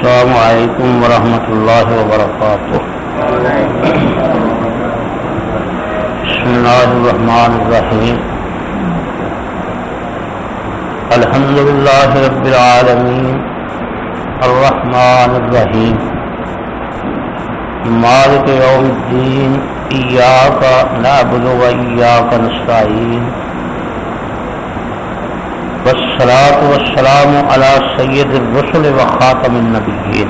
السلام علیکم ورحمۃ اللہ وبرکاتہ بسم اللہ الرحمن الرحیم الحمد للہ رب العالمین الرحمن الرحیم مالک یوم الدین ایاک نعبد و ایاک نستعین والصلاة والسلام على سید الرسل و خاتم النبیین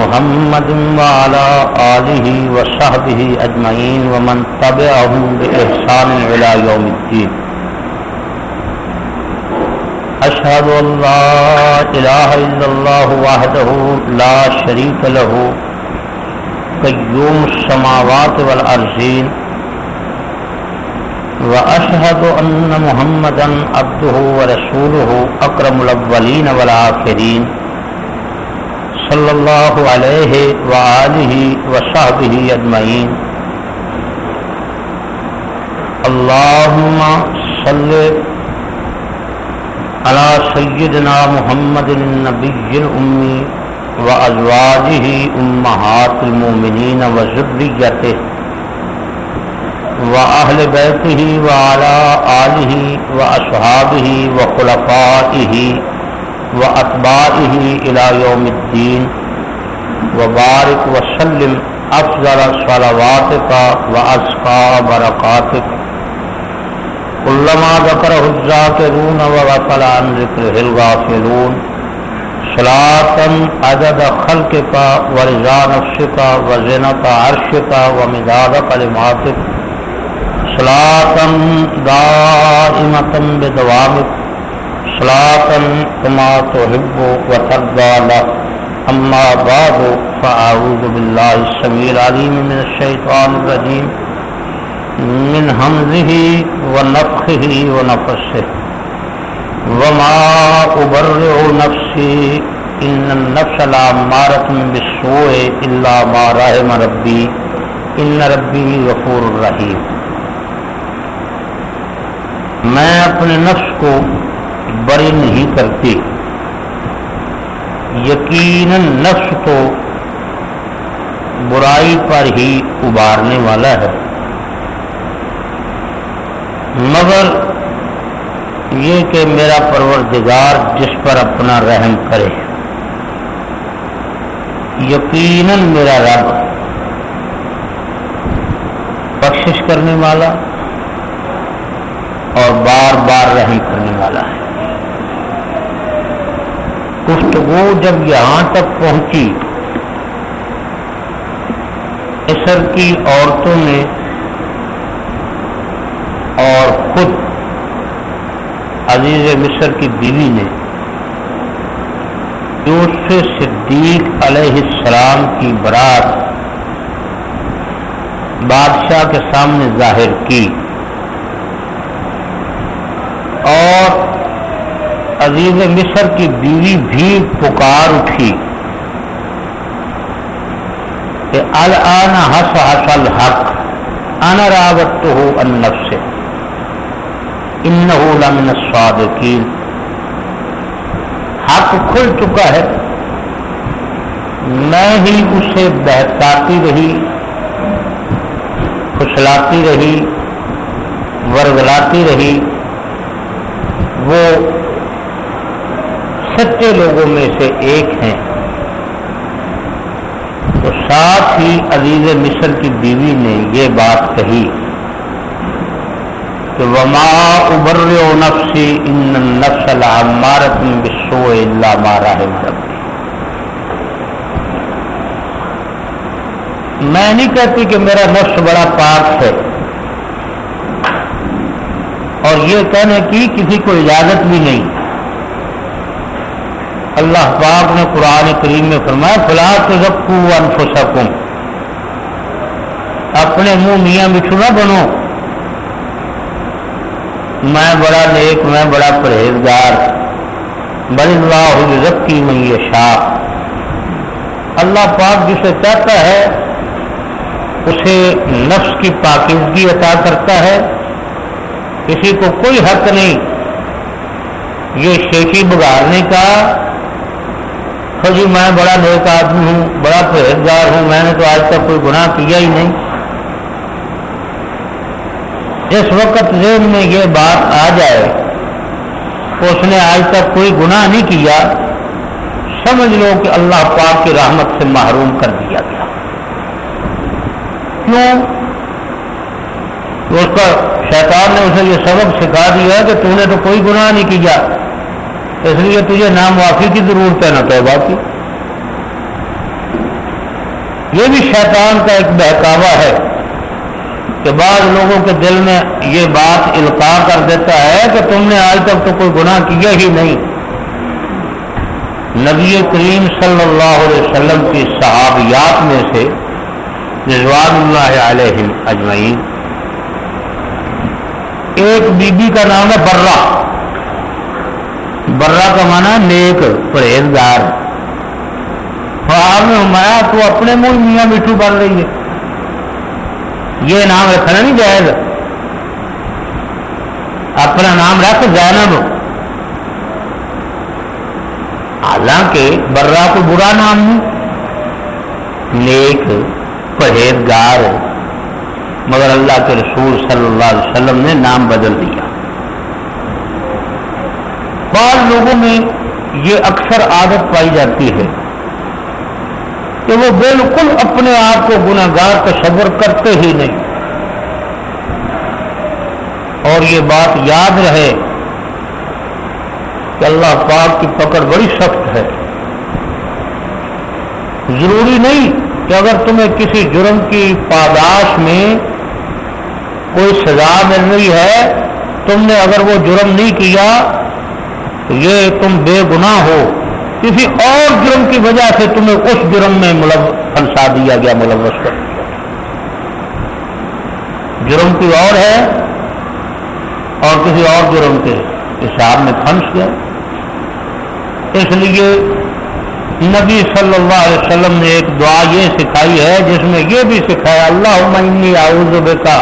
محمد وعلى آله وصحبه أجمعين ومن تبعهم بإحسان إلى يوم الدين أشهد أن لا إله إلا الله وحده لا شريك له. قيوم السماوات والأرضين وأشهد أن محمدا عبده ورسوله أكرم الأولين والآخرين. صلی اللہ علیہ وآلہ وصحبہ اجمعین اللہم صلی علی سیدنا محمد النبی الامی وازواجہ امہات المومنین وزریتہ وأهل بيته وعلى آله وأصحابه وخلفائه وأتباعه إلى يوم الدين وبارك وسلم أفضل صلواتك وأزكى بركاتك. كلما ذكره الذاكرون وغفل عن ذكره الغافلون. صلاة عدد خلقك ورضا نفسك وزنة عرشك ومداد كلماتك. صلاة دائمة بدوامك صلاة كما تحب وترضى له أما بعد فأعوذ بالله السميع العليم من الشيطان الرجيم من همزه ونفخه ونفسه وما أبرع نفسي إن النفس لأمارة بالسوء إلا ما رحم ربي إن ربي غفور رحيم میں اپنے نفس کو بری نہیں کرتی۔ یقیناً نفس تو برائی پر ہی ابارنے والا ہے۔ مگر یہ کہ میرا پروردگار جس پر اپنا رحم کرے۔ یقیناً میرا رب بخشش کرنے والا۔ اور بار بار رحم کرنے والا ہے۔ گفتگو جب یہاں تک پہنچی مصر کی عورتوں نے اور خود عزیز مصر کی بیوی نے یوسف صدیق علیہ السلام کی برات بادشاہ کے سامنے ظاہر کی۔ اور عزیز مصر کی بیوی بھی پکار اٹھی کہ الان حس حسل حق انا راوت ہو النف سے ان لمن الصادقین۔ حق کھل چکا ہے، میں ہی اسے بہتاتی رہی کھسلاتی رہی، ورگلاتی رہی۔ وہ سچے لوگوں میں سے ایک ہیں۔ تو ساتھ ہی عزیز مصر کی بیوی نے یہ بات کہی کہ وما ابر و نفسی ان نفس العمارت بسو اللہ مارا ہے میں نہیں کہتی کہ میرا نفس بڑا پاک ہے۔ اور یہ کہنے کی کسی کو اجازت بھی نہیں۔ اللہ پاک نے قرآن کریم میں فرمایا فلاں تو رکھو انفسکم اپنے منہ میاں مٹھو نہ بنو۔ میں بڑا نیک، میں بڑا پرہیزگار۔ بڑی اللہ رکھی میں یہ شاہ اللہ پاک جسے چاہتا ہے، اسے نفس کی پاکیزگی عطا کرتا ہے۔ کسی کو کوئی حق نہیں۔ یہ شیخی بگاڑنے کا دیکھو جی میں بڑا نیک آدمی ہوں، بڑا پرہیزگار ہوں، میں نے تو آج تک کوئی گناہ کیا ہی نہیں۔ اس وقت ذہن میں یہ بات آ جائے، اس نے آج تک کوئی گناہ نہیں کیا۔ سمجھ لو کہ اللہ پاک کی رحمت سے محروم کر دیا گیا۔ کیوں؟ اس کا شیطان نے اسے یہ سبق سکھا دیا کہ تو نے تو کوئی گناہ نہیں کیا۔ اس لیے تجھے نام کی ضرورت ہے، نہ توبہ کی۔ یہ بھی شیطان کا ایک بہکاوا ہے کہ بعض لوگوں کے دل میں یہ بات القاع کر دیتا ہے کہ تم نے آج تک تو کوئی گناہ کیا ہی نہیں۔ نبی کریم صلی اللہ علیہ وسلم کی صحابیات میں سے رضوان اللہ علیہ اجمعین۔ ایک بی بی کا نام ہے برہ۔ برہ کا مانا نیک، پرہیزگار۔ آپ نے ہمایا تو اپنے منہ میاں میٹھو بن رہی ہے۔ یہ نام رکھنا نہیں جائز۔ اپنا نام رکھ زینب۔ حالانکہ برا کو برا نام نہیں نیک، پرہیزگار۔ مگر اللہ کے رسول صلی اللہ علیہ وسلم نے نام بدل دیا۔ بعض لوگوں میں یہ اکثر عادت پائی جاتی ہے کہ وہ بالکل اپنے آپ کو گناگار تصور کرتے ہی نہیں۔ اور یہ بات یاد رہے کہ اللہ پاک کی پکڑ بڑی سخت ہے۔ ضروری نہیں کہ اگر تمہیں کسی جرم کی پاداش میں کوئی سزا مل رہی ہے، تم نے اگر وہ جرم نہیں کیا تو یہ تم بے گناہ ہو۔ کسی اور جرم کی وجہ سے تمہیں اس جرم میں پھنسا دیا گیا ملوث کر دیا جرم کی اور ہے اور کسی اور جرم کے حساب میں پھنس گیا۔ اس لیے نبی صلی اللہ علیہ وسلم نے ایک دعا یہ سکھائی ہے، جس میں یہ بھی سکھایا اللہ اعوذ کا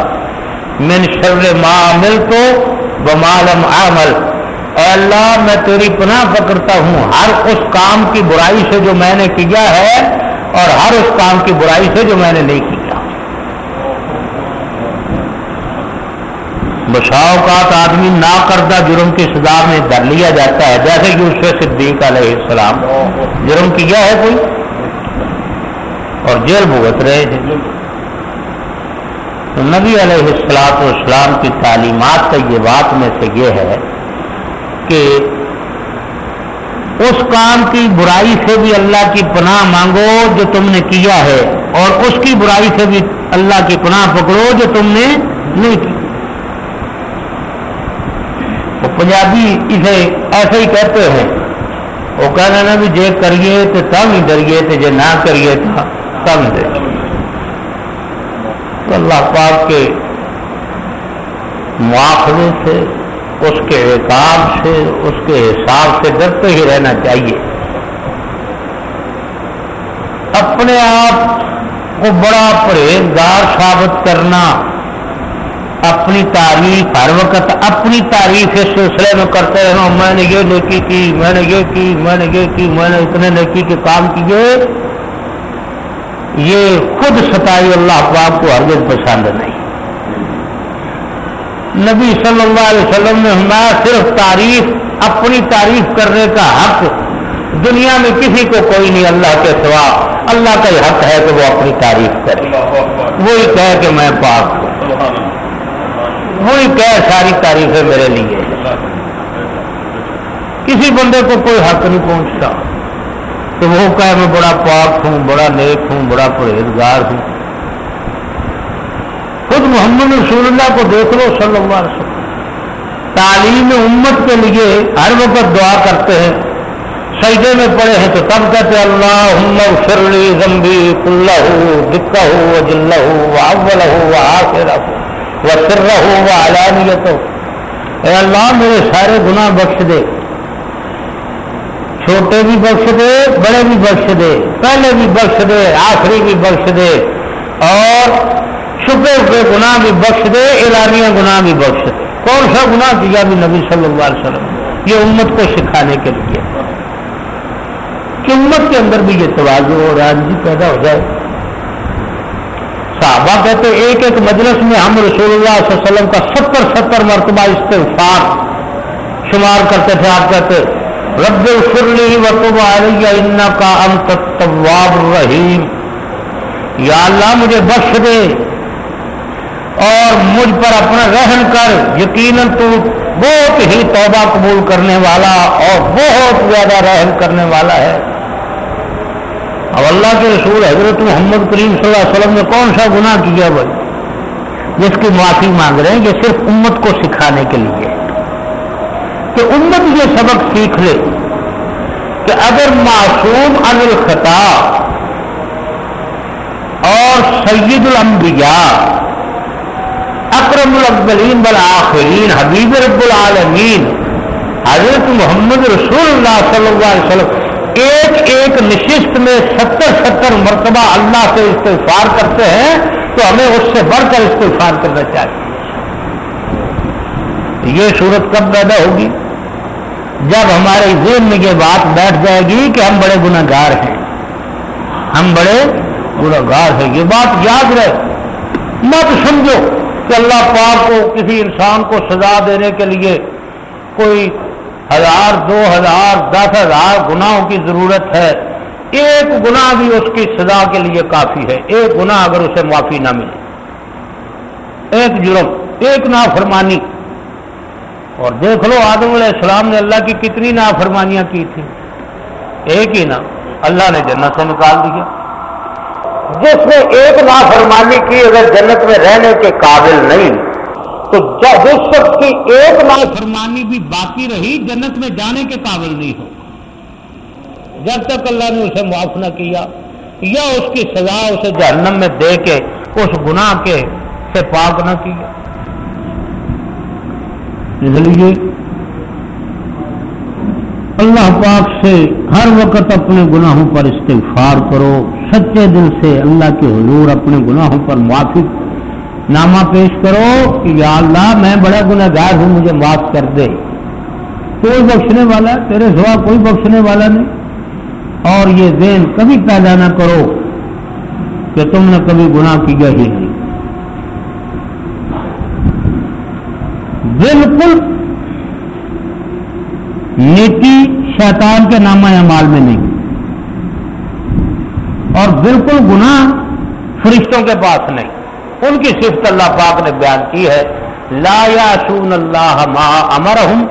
من شر ما عمل تو بمالم عمل۔ اے اللہ، میں تیری پناہ پکڑتا ہوں۔ ہر اس کام کی برائی سے جو میں نے کیا ہے اور ہر اس کام کی برائی سے جو میں نے نہیں کیا۔ بساؤ کا آدمی نہ کردہ جرم کی سزا میں در لیا جاتا ہے، جیسے کہ اس سے صدیق علیہ السلام۔ جرم کیا ہے کوئی؟ اور جیل بھگت رہے تھے تو نبی علیہ السلاط والسلام کی تعلیمات کا یہ بات میں سے یہ ہے کہ اس کام کی برائی سے بھی اللہ کی پناہ مانگو جو تم نے کیا ہے اور اس کی برائی سے بھی اللہ کی پناہ پکڑو جو تم نے نہیں کی۔ وہ پنجابی اسے ایسے ہی کہتے ہیں، وہ کہنا نا بھی جے کریے تو تم ہی ڈریے تو جے نہ کریے تو تم دے تو اللہ پاک کے مواخذے سے، اس کے عقاب سے، اس کے حساب سے ڈرتے ہی رہنا چاہیے۔ اپنے آپ کو بڑا پرہیزگار ثابت کرنا، اپنی تعریف، ہر وقت اپنی تعریف اس سلسلے میں کرتے رہنا، میں نے یہ نیکی کی، میں نے یہ کی، میں نے یہ کی، میں نے اتنے نیکی کے کام کیے۔ یہ خود ستائی اللہ پاک کو ہرگز پسند نہیں۔ نبی صلی اللہ علیہ وسلم نے ہمارا صرف تعریف، اپنی تعریف کرنے کا حق دنیا میں کسی کو کوئی نہیں، اللہ کے سوا، اللہ کا حق ہے کہ وہ اپنی تعریف کرے۔ وہی کہے کہ میں پاک ہوں۔ وہی کہے ساری تعریفیں میرے لیے۔ کسی بندے کو کوئی حق نہیں پہنچتا۔ تو وہ کہے میں بڑا پاک ہوں، بڑا نیک ہوں، بڑا پرہیزگار ہوں۔ خود محمد رسول اللہ کو دیکھ لو صلی اللہ علیہ وسلم۔ تعلیم امت کے لیے ہر وقت دعا کرتے ہیں۔ سجدے میں پڑے ہیں تو تب کہتے اللہ شرلی زمبی کلّہ دکھا ہو وہ جلہ ہو وہ اول ہو وہ آخر ہو وہ سر ہو وہ علانیت ہو اے اللہ میرے سارے گناہ بخش دے۔ چھوٹے بھی بخش دے، بڑے بھی بخش دے، پہلے بھی بخش دے، آخری بھی بخش دے، اور چھپے ہوئے گناہ بھی بخش دے، اعلانیہ گناہ بھی بخش دے۔ کون سا گناہ کیا بھی نبی صلی اللہ علیہ وسلم یہ امت کو سکھانے کے لیے۔ کہ امت کے اندر بھی یہ توازو اور راجی پیدا ہو جائے۔ صحابہ کہتے ایک ایک مجلس میں ہم رسول اللہ صلی اللہ علیہ وسلم کا ستر ستر مرتبہ استغفار شمار کرتے تھے، آپ کہتے رب فرلی وطب علیہ ان کا الطواب الرحیم یا اللہ مجھے بخش دے اور مجھ پر اپنا رہن کر۔ یقیناً تو بہت ہی توبہ قبول کرنے والا اور بہت زیادہ رحم کرنے والا ہے۔ اب اللہ کے رسول حضرت محمد کریم صلی اللہ علیہ وسلم نے کون سا گناہ کیا بھائی؟ جس کی معافی مانگ رہے ہیں، یہ صرف امت کو سکھانے کے لیے۔ کہ امت یہ سبق سیکھ لے کہ اگر معصوم ان الخطا اور سید الانبیاء، اکرم الاولین بالآخرین حبیب رب العالمین، حضرت محمد رسول اللہ صلی اللہ علیہ وسلم، ایک ایک نشست میں ستر ستر مرتبہ اللہ سے استغفار کرتے ہیں، تو ہمیں اس سے بڑھ کر استغفار کرنا چاہیے۔ یہ صورت کب پیدا ہوگی؟ جب ہمارے ذہن میں یہ بات بیٹھ جائے گی کہ ہم بڑے گناہ گار ہیں۔ ہم بڑے گناہ گار ہیں۔ یہ بات یاد رہے۔ مت سمجھو کہ اللہ پاک کو کسی انسان کو سزا دینے کے لیے کوئی ہزار، دو ہزار، دس ہزار گناہوں کی ضرورت ہے۔ ایک گناہ بھی اس کی سزا کے لیے کافی ہے۔ ایک گناہ اگر اسے معافی نہ ملے۔ ایک جرم، ایک نافرمانی۔ اور دیکھ لو آدم علیہ السلام نے اللہ کی کتنی نافرمانیاں کی تھیں۔ ایک ہی نا، اللہ نے جنت سے نکال دیا۔ جس نے ایک نافرمانی کی اگر جنت میں رہنے کے قابل نہیں، تو جس شخص کی ایک نافرمانی بھی باقی رہی، جنت میں جانے کے قابل نہیں ہو۔ جب تک اللہ نے اسے معاف نہ کیا، یا اس کی سزا اسے جہنم میں دے کے، اس گناہ کے سے پاک نہ کیا۔ اس لیے اللہ پاک سے ہر وقت اپنے گناہوں پر استغفار کرو، سچے دل سے اللہ کے حضور اپنے گناہوں پر معافی، نامہ پیش کرو کہ یا اللہ میں بڑا گناہ گار ہوں، مجھے معاف کر دے۔ کوئی بخشنے والا، تیرے سوا کوئی بخشنے والا نہیں۔ اور یہ ذہن کبھی پیدا نہ کرو کہ تم نے کبھی گناہ کیا ہی نہیں۔ بالکل نیکی شیطان کے نامہ اعمال میں نہیں۔ اور بالکل گناہ فرشتوں کے پاس نہیں۔ ان کی صفت اللہ پاک نے بیان کی ہے، لا یاسون اللہ ما امر ہوں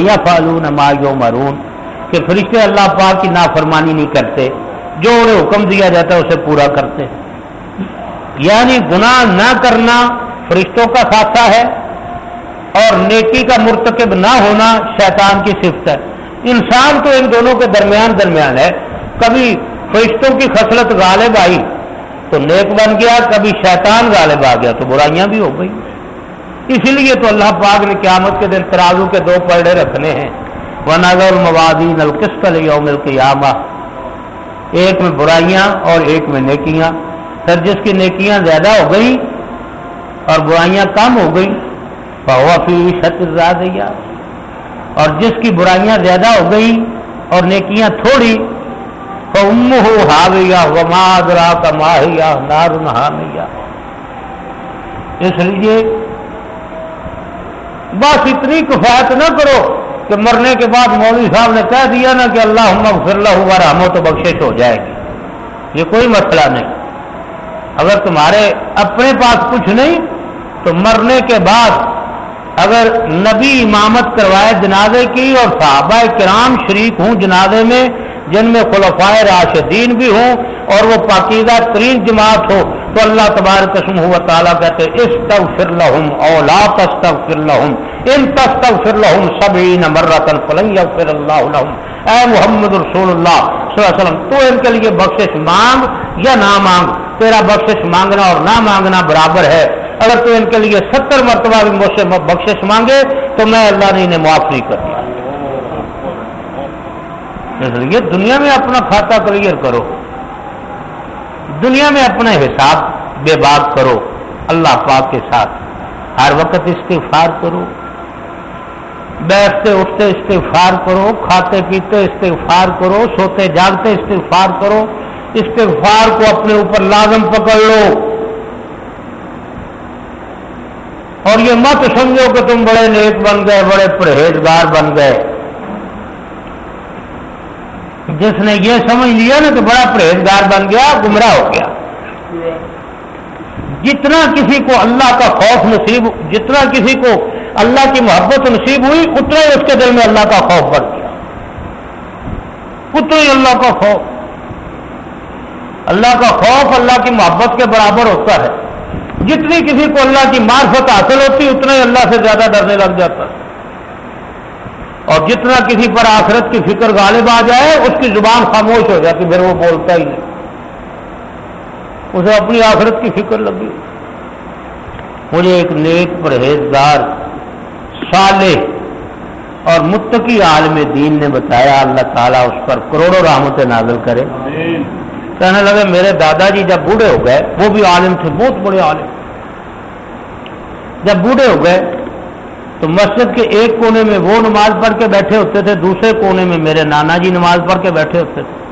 یا فالون ما یو مرون کہ فرشتے اللہ پاک کی نافرمانی نہیں کرتے، جو انہیں حکم دیا جاتا ہے اسے پورا کرتے۔ یعنی گناہ نہ کرنا فرشتوں کا خاصہ ہے اور نیکی کا مرتکب نہ ہونا شیطان کی صفت ہے۔ انسان تو ان دونوں کے درمیان درمیان ہے۔ کبھی فرشتوں کی خصلت غالب آئی تو نیک بن گیا، کبھی شیطان غالب آ گیا تو برائیاں بھی ہو گئی۔ اسی لیے تو اللہ پاک نے قیامت کے دن ترازو کے دو پلڑے رکھنے ہیں۔ وہ نظر موادی نلکست یوم القیامہ ایک میں برائیاں اور ایک میں نیکیاں۔ پھر جس کی نیکیاں زیادہ ہو گئی اور برائیاں کم ہو گئی فی شتیا اور جس کی برائیاں زیادہ ہو گئی اور نیکیاں تھوڑی تو ام ہو ہاویا کا ماہیا نار ہامیا اس لیے بس اتنی کفایت نہ کرو کہ مرنے کے بعد مولوی صاحب نے کہہ دیا نا کہ اللہ فر اللہ ہوا رحمو تو بخشش ہو جائے گی۔ یہ کوئی مسئلہ نہیں۔ اگر تمہارے اپنے پاس کچھ نہیں، تو مرنے کے بعد اگر نبی امامت کروائے جنازے کی اور صحابہ کرام شریک ہوں جنازے میں، جن میں خلفائے راشدین بھی ہوں اور وہ پاکیزہ ترین جماعت ہو، تو اللہ تبار قسم ہوا تعالیٰ کہتے اس تب فر لہم اولا تستب فر لہم، ان تستب لہم سبھی مرتن فلنگ فر اللہ اے محمد رسول اللہ صلی اللہ علیہ وسلم، تو ان کے لیے بخشش مانگ یا نہ مانگ تیرا بخشش مانگنا اور نہ مانگنا برابر ہے۔ اگر تو ان کے لیے ستر مرتبہ بھی مجھ سے بخشش مانگے تو میں اللہ نے انہیں معاف نہیں کر دیا۔ دنیا میں اپنا کھاتا کلیئر کرو۔ دنیا میں اپنا حساب بے باک کرو۔ اللہ پاک کے ساتھ۔ ہر وقت استغفار کرو۔ بیٹھتے اٹھتے استغفار کرو۔ کھاتے پیتے استغفار کرو۔ سوتے جاگتے استغفار کرو۔ استغفار کو اپنے اوپر لازم پکڑ لو۔ اور یہ مت سمجھو کہ تم بڑے نیک بن گئے، بڑے پرہیزگار بن گئے۔ جس نے یہ سمجھ لیا نا کہ بڑا پرہیزگار بن گیا، گمراہ ہو گیا۔ جتنا کسی کو اللہ کا خوف نصیب، جتنا کسی کو اللہ کی محبت نصیب ہوئی، اتنا ہی اس کے دل میں اللہ کا خوف بڑھ گیا۔ اتنا ہی اللہ کا خوف۔ اللہ کا خوف اللہ کی محبت کے برابر ہوتا ہے۔ جتنی کسی کو اللہ کی معرفت حاصل ہوتی اتنا ہی اللہ سے زیادہ ڈرنے لگ جاتا۔ اور جتنا کسی پر آخرت کی فکر غالب آ جائے اس کی زبان خاموش ہو جاتی پھر وہ بولتا ہی نہیں۔ اسے اپنی آخرت کی فکر لگی مجھے ایک نیک پرہیزگار صالح اور متقی عالم دین نے بتایا اللہ تعالیٰ اس پر کروڑوں رحمت نازل کرے۔ کہنے لگے میرے دادا جی جب بوڑھے ہو گئے وہ بھی عالم تھے بہت بڑے عالم۔ جب بوڑھے ہو گئے، تو مسجد کے ایک کونے میں وہ نماز پڑھ کے بیٹھے ہوتے تھے، دوسرے کونے میں میرے نانا جی نماز پڑھ کے بیٹھے ہوتے تھے۔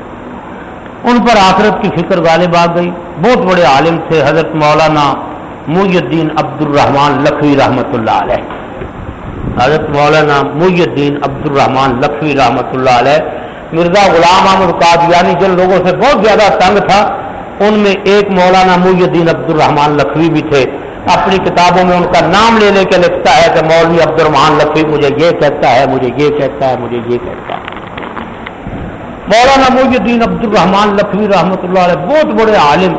ان پر آخرت کی فکر غالب آ گئی۔ بہت بڑے عالم تھے، حضرت مولانا محی الدین عبد الرحمان لکھوی رحمۃ اللہ علیہ۔ حضرت مولانا محی الدین عبد الرحمان لکھوی رحمۃ اللہ علیہ۔ مرزا غلام احمد قادیانی جن لوگوں سے بہت زیادہ تنگ تھا، ان میں ایک مولانا محی الدین عبد الرحمان لکھوی بھی تھے۔ اپنی کتابوں میں ان کا نام لے لے کے لکھتا ہے کہ مولوی عبد الرحمان لکھوی مجھے یہ کہتا ہے، مجھے یہ کہتا ہے، مجھے یہ کہتا ہے۔ مولانا محی الدین عبد الرحمان لکھوی رحمۃ اللہ علیہ بہت بڑے عالم،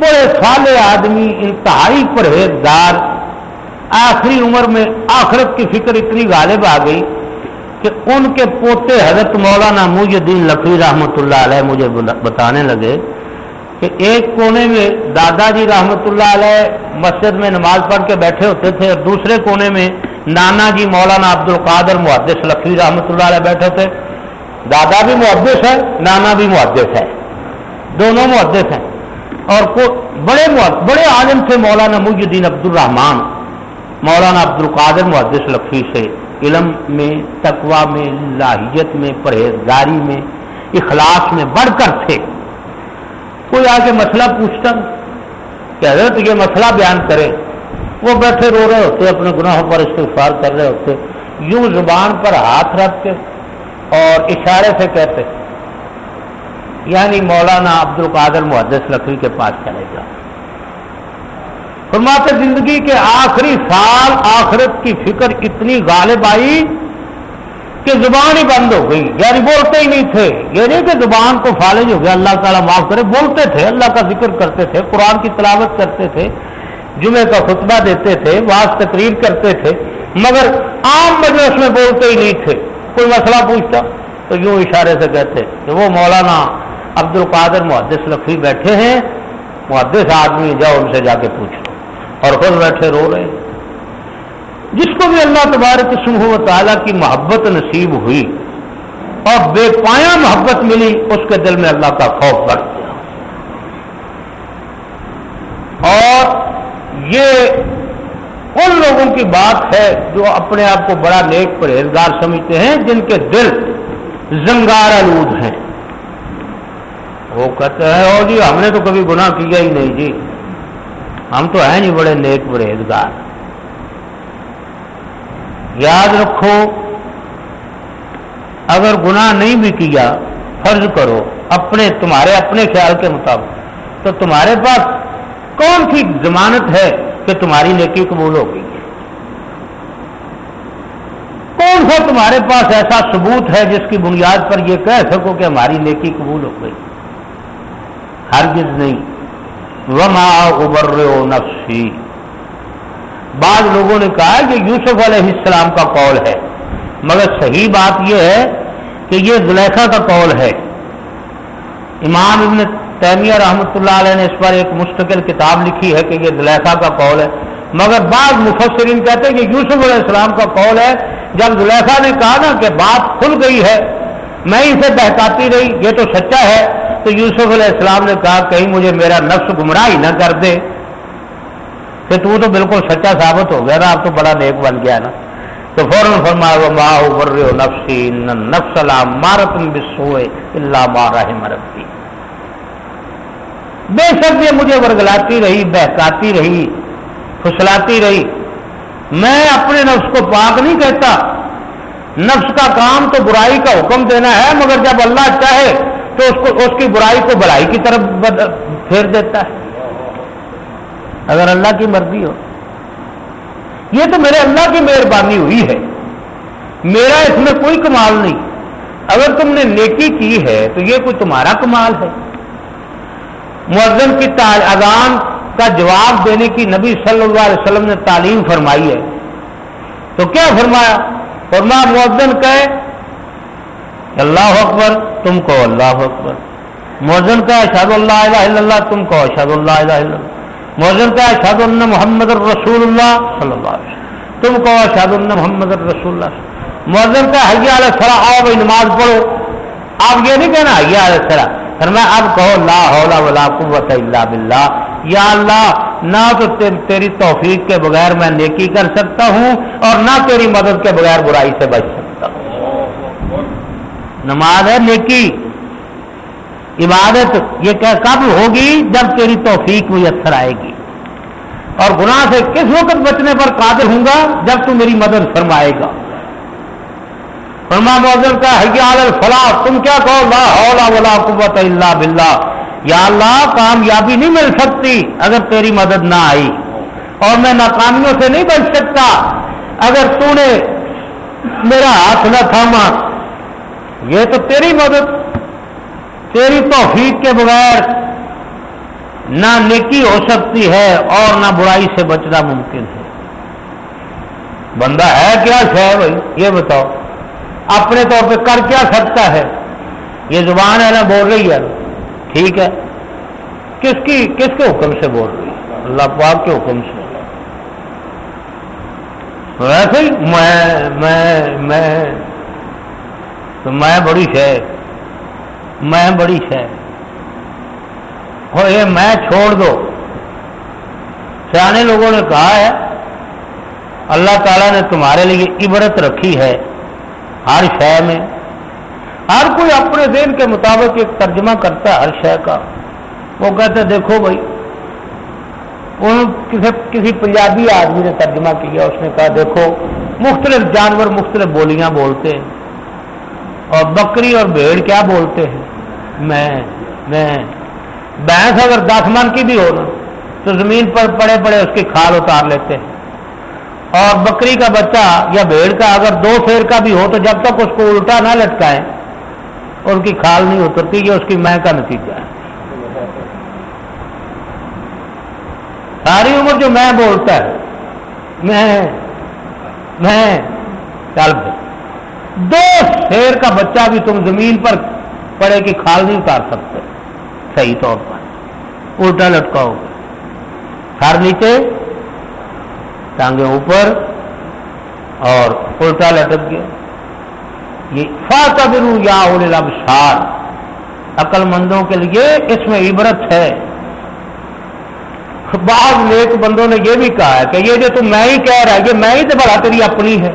بڑے سالے آدمی، انتہائی پرہیزگار۔ آخری عمر میں آخرت کی فکر اتنی غالب آ گئی کہ ان کے پوتے حضرت مولانا محی الدین لکھوی رحمۃ اللہ علیہ مجھے بتانے لگے کہ ایک کونے میں دادا جی رحمۃ اللہ علیہ مسجد میں نماز پڑھ کے بیٹھے ہوتے تھے اور دوسرے کونے میں نانا جی مولانا عبد القادر محدث لکھوی رحمۃ اللہ علیہ بیٹھے تھے۔ دادا بھی محدث ہے، نانا بھی محدث ہے۔ دونوں محدث ہیں۔ اور بڑے بڑے عالم تھے مولانا محی الدین عبد الرحمان مولانا عبد القادر محدث لکھی سے، علم میں تقوا میں لاہیت میں، پرہیزگاری میں، اخلاص میں بڑھ کر تھے۔ کوئی آ کے مسئلہ پوچھتا کہ حضرت یہ مسئلہ بیان کرے۔ وہ بیٹھے رو رہے ہوتے، اپنے گناہوں پر استغفار کر رہے ہوتے۔ یوں زبان پر ہاتھ رکھ کے اور اشارے سے کہتے۔ یعنی مولانا عبد القادر محدث لکڑی کے پاس چلے گا فرماتے زندگی کے آخری سال آخرت کی فکر اتنی غالب آئی کہ زبان ہی بند ہو گئی یعنی بولتے ہی نہیں تھے۔ یہ نہیں کہ زبان کو فالج ہو گیا اللہ تعالیٰ معاف کرے۔ بولتے تھے، اللہ کا ذکر کرتے تھے، قرآن کی تلاوت کرتے تھے جمعے کا خطبہ دیتے تھے بعض تقریر کرتے تھے، مگر عام مجلس میں بولتے ہی نہیں تھے۔ کوئی مسئلہ پوچھتا تو یوں اشارے سے کہتے کہ وہ مولانا عبد القادر محدث لکھی بیٹھے ہیں۔ محدث آدمی، جاؤ ان سے جا کے پوچھو۔ اور خود بیٹھے رو رہے جس کو بھی اللہ تبارک قسم و تعالیٰ کی محبت نصیب ہوئی اور بے پایا محبت ملی، اس کے دل میں اللہ کا خوف بڑھ گیا۔ اور یہ ان لوگوں کی بات ہے جو اپنے آپ کو بڑا نیک پرہیزگار سمجھتے ہیں، جن کے دل زنگار آلود ہیں۔ وہ کہتے ہیں او جی ہم نے تو کبھی گناہ کیا ہی نہیں جی۔ ہم تو ہیں نہیں بڑے نیک پرہیزگار۔ یاد رکھو، اگر گناہ نہیں بھی کیا، فرض کرو، اپنے، تمہارے اپنے خیال کے مطابق۔ تو تمہارے پاس کون سی ضمانت ہے کہ تمہاری نیکی قبول ہو گئی؟ کون سا تمہارے پاس ایسا ثبوت ہے جس کی بنیاد پر یہ کہہ سکو کہ ہماری نیکی قبول ہو گئی؟ ہرگز نہیں۔ وما ابر نفسی بعض لوگوں نے کہا کہ یوسف علیہ السلام کا قول ہے، مگر صحیح بات یہ ہے کہ یہ زلیخا کا قول ہے۔ امام ابن تیمیہ رحمۃ اللہ علیہ نے اس پر ایک مستقل کتاب لکھی ہے کہ یہ زلیخا کا قول ہے۔ مگر بعض مفسرین کہتے ہیں کہ یوسف علیہ السلام کا قول ہے، جب زلیخا نے کہا نا کہ بات کھل گئی ہے، میں اسے بہتاتی رہی، یہ تو سچا ہے۔ تو یوسف علیہ السلام نے کہا، کہیں مجھے میرا نفس گمراہ نہ کر دے۔ کہ تو تو بالکل سچا ثابت ہو گیا نا اب تو بڑا نیک بن گیا نا۔ تو فوراً فرمایا ماہ نفسی نفس مارت بسوئے اللہ مارا مربی بے شک یہ مجھے ورگلاتی رہی، بہکاتی رہی، پھسلاتی رہی۔ میں اپنے نفس کو پاک نہیں کہتا۔ نفس کا کام تو برائی کا حکم دینا ہے، مگر جب اللہ چاہے تو اس کو، اس کی برائی کو بڑائی کی طرف پھیر دیتا ہے۔ اگر اللہ کی مرضی ہو۔ یہ تو میرے اللہ کی مہربانی ہوئی ہے۔ میرا اس میں کوئی کمال نہیں۔ اگر تم نے نیکی کی ہے تو یہ کوئی تمہارا کمال ہے۔ معذم کی اذان کا جواب دینے کی نبی صلی اللہ علیہ وسلم نے تعلیم فرمائی ہے۔ تو کیا فرمایا؟ فرما معذن کہے، اللہ اکبر، تم کو اللہ اکبر۔ موزن کا اشاد اللہ الہ الا اللہ، تم کو اشاد اللہ الہ الا اللہ۔ موزن کا اشاد اللہ محمد الرسول اللہ صلی اللہ علیہ وسلم۔ تم کو اشاد اللہ محمد الرسول اللہ موزن کا حیا علیہ السلام، آؤ بھائی نماز پڑھو۔ آپ یہ نہیں کہنا حیا علیہ السلام۔ پھر اب کہو، لا حول ولا قوت الا باللہ۔ یا اللہ، نہ تو تیری توفیق کے بغیر میں نیکی کر سکتا ہوں اور نہ تیری مدد کے بغیر برائی سے بچ سکتا ہوں۔ نماز ہے نیکی۔ عبادت یہ کب ہوگی جب تیری توفیق میسر آئے گی اور گناہ سے کس وقت بچنے پر قادر ہوں گا جب تو میری مدد فرمائے گا فرما موزن کا حیال الفلاح، تم کیا کہو؟ لا حول ولا قوت الا باللہ۔ یا اللہ، کامیابی نہیں مل سکتی اگر تیری مدد نہ آئی۔ اور میں ناکامیوں سے نہیں بچ سکتا اگر تو نے میرا ہاتھ نہ تھاما۔ یہ تو تیری مدد تیری توفیق کے بغیر نہ نیکی ہو سکتی ہے اور نہ برائی سے بچنا ممکن ہے۔ بندہ ہے کیا ہے بھائی؟ یہ بتاؤ۔ اپنے طور پہ کر کیا سکتا ہے؟ یہ زبان ہے نا، بول رہی ہے۔ ٹھیک ہے۔ کس کی، کس کے حکم سے بول رہی ہے؟ اللہ پاک کے حکم سے۔ ویسے ہی میں میں میں، تو میں بڑی شہ میں بڑی شہ یہ میں چھوڑ دو۔ سیانے لوگوں نے کہا ہے، اللہ تعالیٰ نے تمہارے لیے عبرت رکھی ہے ہر شے میں۔ ہر کوئی اپنے ذہن کے مطابق ایک ترجمہ کرتا ہے ہر شے کا۔ وہ کہتے دیکھو بھائی کسی کسی پنجابی آدمی نے ترجمہ کیا، اس نے کہا، دیکھو، مختلف جانور مختلف بولیاں بولتے ہیں۔ اور بکری اور بھیڑ کیا بولتے ہیں؟ میں میں بھینس اگر دس من کی بھی ہو نا، تو زمین پر پڑے پڑے اس کی کھال اتار لیتے ہیں۔ اور بکری کا بچہ یا بھیڑ کا اگر دو پھیر کا بھی ہو، تو جب تک اس کو الٹا نہ لٹکائے، ان کی کھال نہیں اترتی، یہ اس کی مہ کا نتیجہ ہے۔ ساری عمر جو میں بولتا ہے، میں میں چل دو شیر کا بچہ بھی تم زمین پر پڑے کی کھال نہیں اتار سکتے۔ صحیح طور پر۔ الٹا لٹکاؤ گے سر نیچے، ٹانگیں اوپر اور الٹا لٹک گیا۔ یہ فاتبرو یا لبشار عقل مندوں کے لیے اس میں عبرت ہے۔ بعض نیک بندوں نے یہ بھی کہا ہے کہ یہ جو تم میں ہی کہہ رہا ہے، یہ میں ہی تو بڑا تیری اپنی ہے۔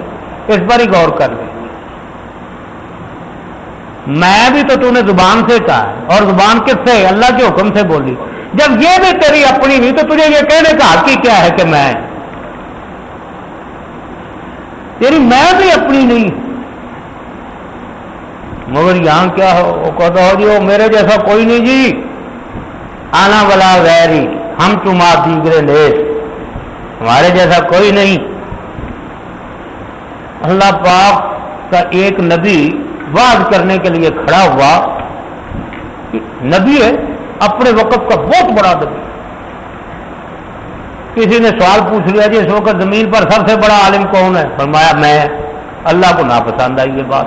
اس پر ہی غور کر لیں۔ میں بھی تو تو نے زبان سے کہا ہے اور زبان کس سے اللہ کے حکم سے بولی۔ جب یہ بھی تیری اپنی نہیں تو تجھے یہ کہنے کا حق ہی کیا ہے کہ میں؟ تیری میں بھی اپنی نہیں۔ مگر یہاں کیا ہو؟ وہ کہتا ہو جی وہ میرے جیسا کوئی نہیں جی۔ آنا والا غیری، ہم تما دیگرے لیس۔ ہمارے جیسا کوئی نہیں۔ اللہ پاک کا ایک نبی واض کرنے کے لیے کھڑا ہوا نبی ہے، اپنے وقت کا بہت بڑا نبی کسی نے سوال پوچھ لیا جی اس وقت زمین پر سب سے بڑا عالم کون ہے؟ فرمایا، میں۔ اللہ کو ناپسند آئی یہ بات۔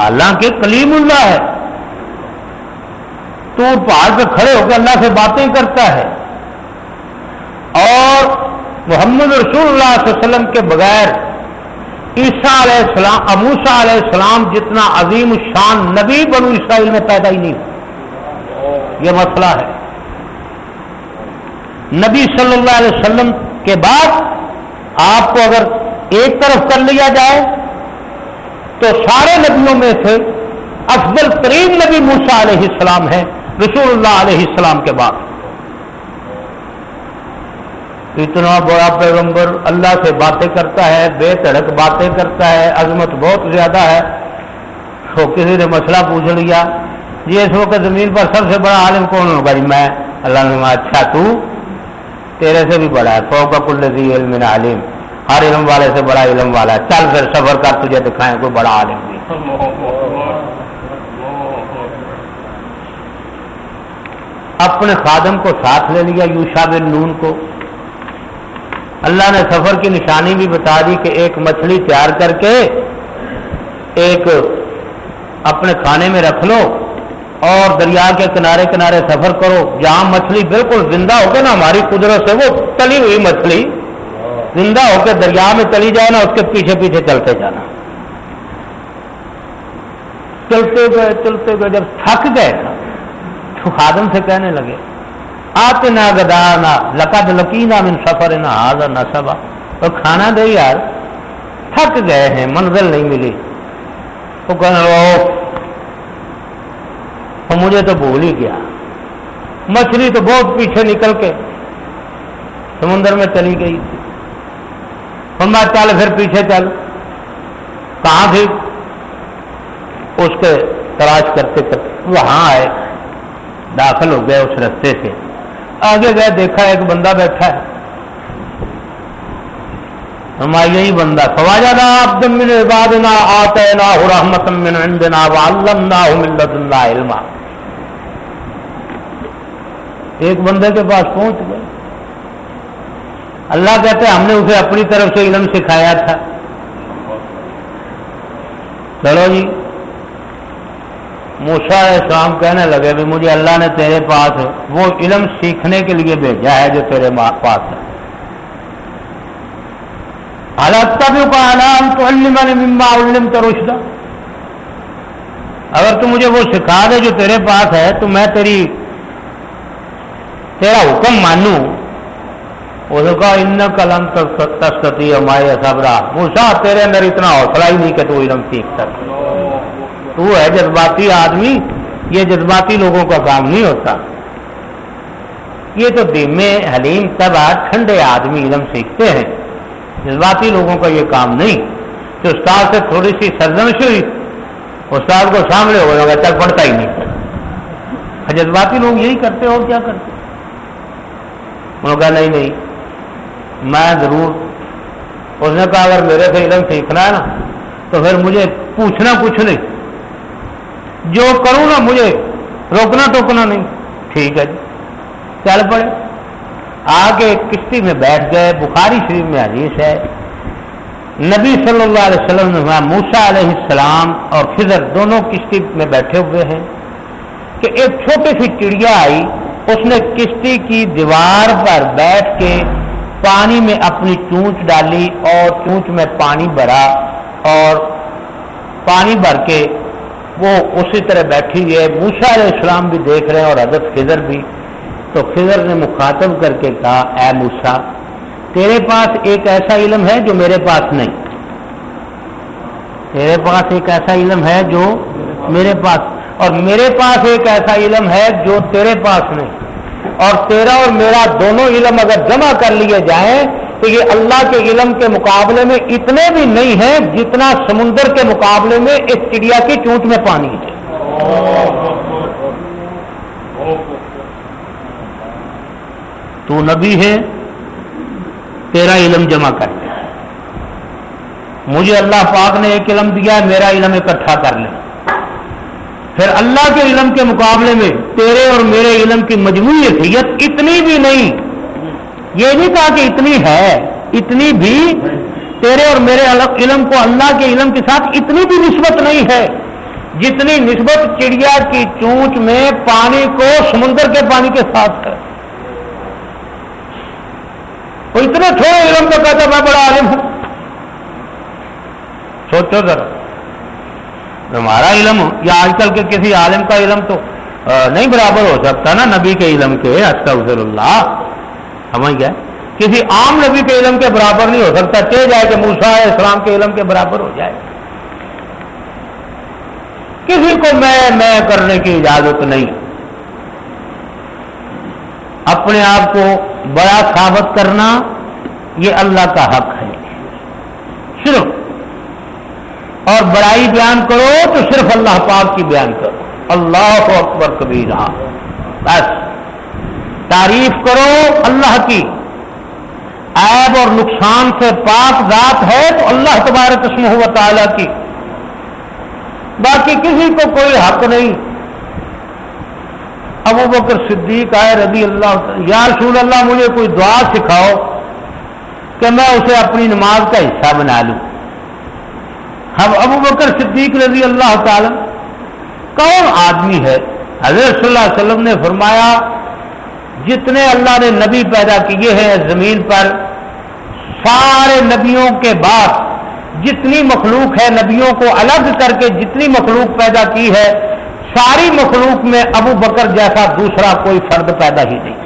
حالانکہ کلیم اللہ ہے۔ تو پہاڑ پہ کھڑے ہو کے اللہ سے باتیں کرتا ہے۔ اور محمد رسول اللہ صلی اللہ علیہ وسلم کے بغیر عیسیٰ علیہ السلام اموسا علیہ السلام جتنا عظیم شان نبی بنو اسرائیل میں پیدا ہی نہیں یہ مسئلہ ہے۔ نبی صلی اللہ علیہ وسلم کے بعد آپ کو اگر ایک طرف کر لیا جائے، تو سارے نبیوں میں سے افضل ترین نبی موسا علیہ السلام ہے رسول اللہ علیہ السلام کے بعد۔ اتنا بڑا پیغمبر اللہ سے باتیں کرتا ہے، بے تڑک باتیں کرتا ہے، عظمت بہت زیادہ ہے۔ تو کسی نے مسئلہ پوچھ لیا جی اس وقت زمین پر سب سے بڑا عالم کون ہوگا؟ جی میں، اللہ نے اچھا تو تیرے سے بھی بڑا ہے فو کا کل علم عالم ہر علم والے سے بڑا علم والا ہے۔ چل پھر سفر کر، تجھے دکھائیں، کوئی بڑا عالم بھی اپنے خادم کو ساتھ لے لیا، یوشا بن نون کو۔ اللہ نے سفر کی نشانی بھی بتا دی کہ ایک مچھلی تیار کر کے ایک اپنے کھانے میں رکھ لو اور دریا کے کنارے کنارے سفر کرو۔ جہاں مچھلی بالکل زندہ ہو کے نا ہماری قدرت سے وہ تلی ہوئی مچھلی زندہ ہو کے دریا میں چلی جائے نا اس کے پیچھے پیچھے چلتے جانا۔ چلتے گئے چلتے گئے، جب تھک گئے نا تو خادم سے کہنے لگے آتے نہ گدا نہ لقد لکینا من سفر نہ آدھا نہ کھانا دے یار، تھک گئے ہیں، منزل نہیں ملی۔ تو کہنے تو مجھے تو بھول ہی گیا۔ مچھلی تو بہت پیچھے نکل کے سمندر میں چلی گئی۔ تھی میں چل، پھر پیچھے چل۔ کہاں تھی؟ اس کے تلاش کرتے کرتے وہاں آئے، داخل ہو گئے اس رستے سے۔ آگے گئے، دیکھا ایک بندہ بیٹھا ہے۔ ہمارا یہی بندہ خواجہ نا آپ من عبادنا، آتینا رحمت من عندنا وعلمنا من لدنا علما۔ ایک بندے کے پاس پہنچ گئے۔ اللہ کہتے ہم نے اسے اپنی طرف سے علم سکھایا تھا۔ چلو جی۔ موسا السلام کہنے لگے بھی مجھے اللہ نے تیرے پاس وہ علم سیکھنے کے لیے بھیجا ہے جو تیرے پاس ہے۔ حالت کا بھی علام تو مما علم اگر تو مجھے وہ سکھا دے جو تیرے پاس ہے تو میں تیری تیرا حکم مانوں۔ اس کا ان قلم تسکتی ہمارے صبرا۔ موسا تیرے اندر اتنا حوصلہ ہی نہیں کہ تو علم سیکھ سکتے تو ہے جذباتی آدمی، یہ جذباتی لوگوں کا کام نہیں ہوتا۔ یہ تو دمے حلیم تبا ٹھنڈے آدمی علم سیکھتے ہیں۔ جذباتی لوگوں کا یہ کام نہیں۔ تو استاد سے تھوڑی سی سرزنش ہوئی، استاد کو سامنے ہو جائے چل پڑتا ہی نہیں۔ جذباتی لوگ یہی کرتے اور کیا کرتے؟ انہوں نے کہا، نہیں نہیں، میں ضرور، اس نے کہا، اگر میرے سے علم سیکھنا ہے نا، تو پھر مجھے پوچھنا کچھ نہیں۔ جو کروں نا مجھے روکنا ٹوکنا نہیں ٹھیک ہے جی چل پڑے آگے کشتی میں بیٹھ گئے بخاری شریف میں حدیث ہے نبی صلی اللہ علیہ وسلم نے موسا علیہ السلام اور خضر دونوں کشتی میں بیٹھے ہوئے ہیں کہ ایک چھوٹی سی چڑیا آئی اس نے کشتی کی دیوار پر بیٹھ کے پانی میں اپنی چونچ ڈالی اور چونچ میں پانی بھرا اور پانی بھر کے وہ اسی طرح بیٹھی ہوئی ہے۔ موسا علیہ السلام بھی دیکھ رہے ہیں اور حضرت خضر بھی۔ تو خضر نے مخاطب کر کے کہا، اے موسا تیرے پاس ایک ایسا علم ہے جو میرے پاس نہیں۔ تیرے پاس ایک ایسا علم ہے جو میرے پاس، اور میرے پاس ایک ایسا علم ہے جو تیرے پاس نہیں۔ اور تیرا اور میرا دونوں علم اگر جمع کر لیے جائیں تو یہ اللہ کے علم کے مقابلے میں اتنے بھی نہیں ہیں جتنا سمندر کے مقابلے میں اس چڑیا کی چونٹ میں پانی ہے۔ تو نبی ہے، تیرا علم جمع کر۔ لیا مجھے اللہ پاک نے ایک علم دیا ہے میرا علم اکٹھا کر لے۔ پھر اللہ کے علم کے مقابلے میں تیرے اور میرے علم کی مجموعی حیثیت اتنی بھی نہیں یہ نہیں کہا کہ اتنی ہے، اتنی بھی تیرے اور میرے علم کو اللہ کے علم کے ساتھ اتنی بھی نسبت نہیں ہے۔ جتنی نسبت چڑیا کی چونچ میں پانی کو سمندر کے پانی کے ساتھ ہے۔ وہ اتنے تھوڑے علم کو کہتا میں بڑا عالم ہوں۔ سوچو ذرا۔ ہمارا علم یا آج کل کے کسی عالم کا علم تو نہیں برابر ہو سکتا نا نبی کے علم کے استغفر اللہ۔ سمجھ گئے؟ کسی عام نبی کے علم کے برابر نہیں ہو سکتا چہ جائے کہ موسا اسلام کے علم کے برابر ہو جائے۔ کسی کو میں میں کرنے کی اجازت نہیں۔ اپنے آپ کو بڑا ثابت کرنا یہ اللہ کا حق ہے۔ صرف۔ اور بڑائی بیان کرو تو صرف اللہ پاک کی بیان کرو۔ اللہ اکبر کبھی رہا بس۔ تعریف کرو اللہ کی۔ عیب اور نقصان سے پاک ذات ہے تو اللہ تبارک قسم ہوا تعالیٰ کی۔ باقی کسی کو کوئی حق نہیں۔ ابو بکر صدیق آئے رضی اللہ یا رسول اللہ، مجھے کوئی دعا سکھاؤ کہ میں اسے اپنی نماز کا حصہ بنا لوں۔ اب ابو بکر صدیق رضی اللہ تعالی، کون آدمی ہے؟ حضرت صلی اللہ علیہ وسلم نے فرمایا جتنے اللہ نے نبی پیدا کیے ہیں زمین پر، سارے نبیوں کے بعد جتنی مخلوق ہے نبیوں کو الگ کر کے جتنی مخلوق پیدا کی ہے، ساری مخلوق میں ابو بکر جیسا دوسرا کوئی فرد پیدا ہی نہیں۔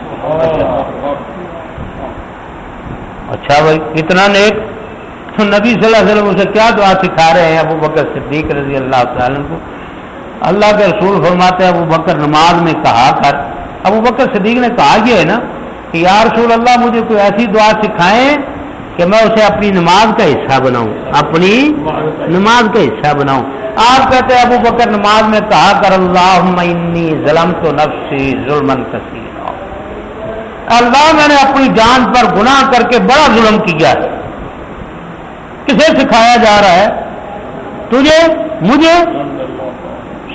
اچھا بھائی، اتنا نیک؟ تو نبی صلی اللہ علیہ وسلم اسے کیا دعا سکھا رہے ہیں ابو بکر صدیق رضی اللہ تعالیٰ کو؟ اللہ کے رسول فرماتے ہیں، ابو بکر نماز میں کہا کر ابو بکر صدیق نے کہا یہ ہے نا کہ یا رسول اللہ مجھے کوئی ایسی دعا سکھائیں کہ میں اسے اپنی نماز کا حصہ بناؤں، اپنی نماز کا حصہ بناؤں۔ آپ کہتے ہیں ابو بکر نماز میں کہا کر اللہ ظلم تو نفسی ظلم کثیر اللہ میں نے اپنی جان پر گناہ کر کے بڑا ظلم کیا ہے۔ کسے سکھایا جا رہا ہے؟ تجھے؟ مجھے؟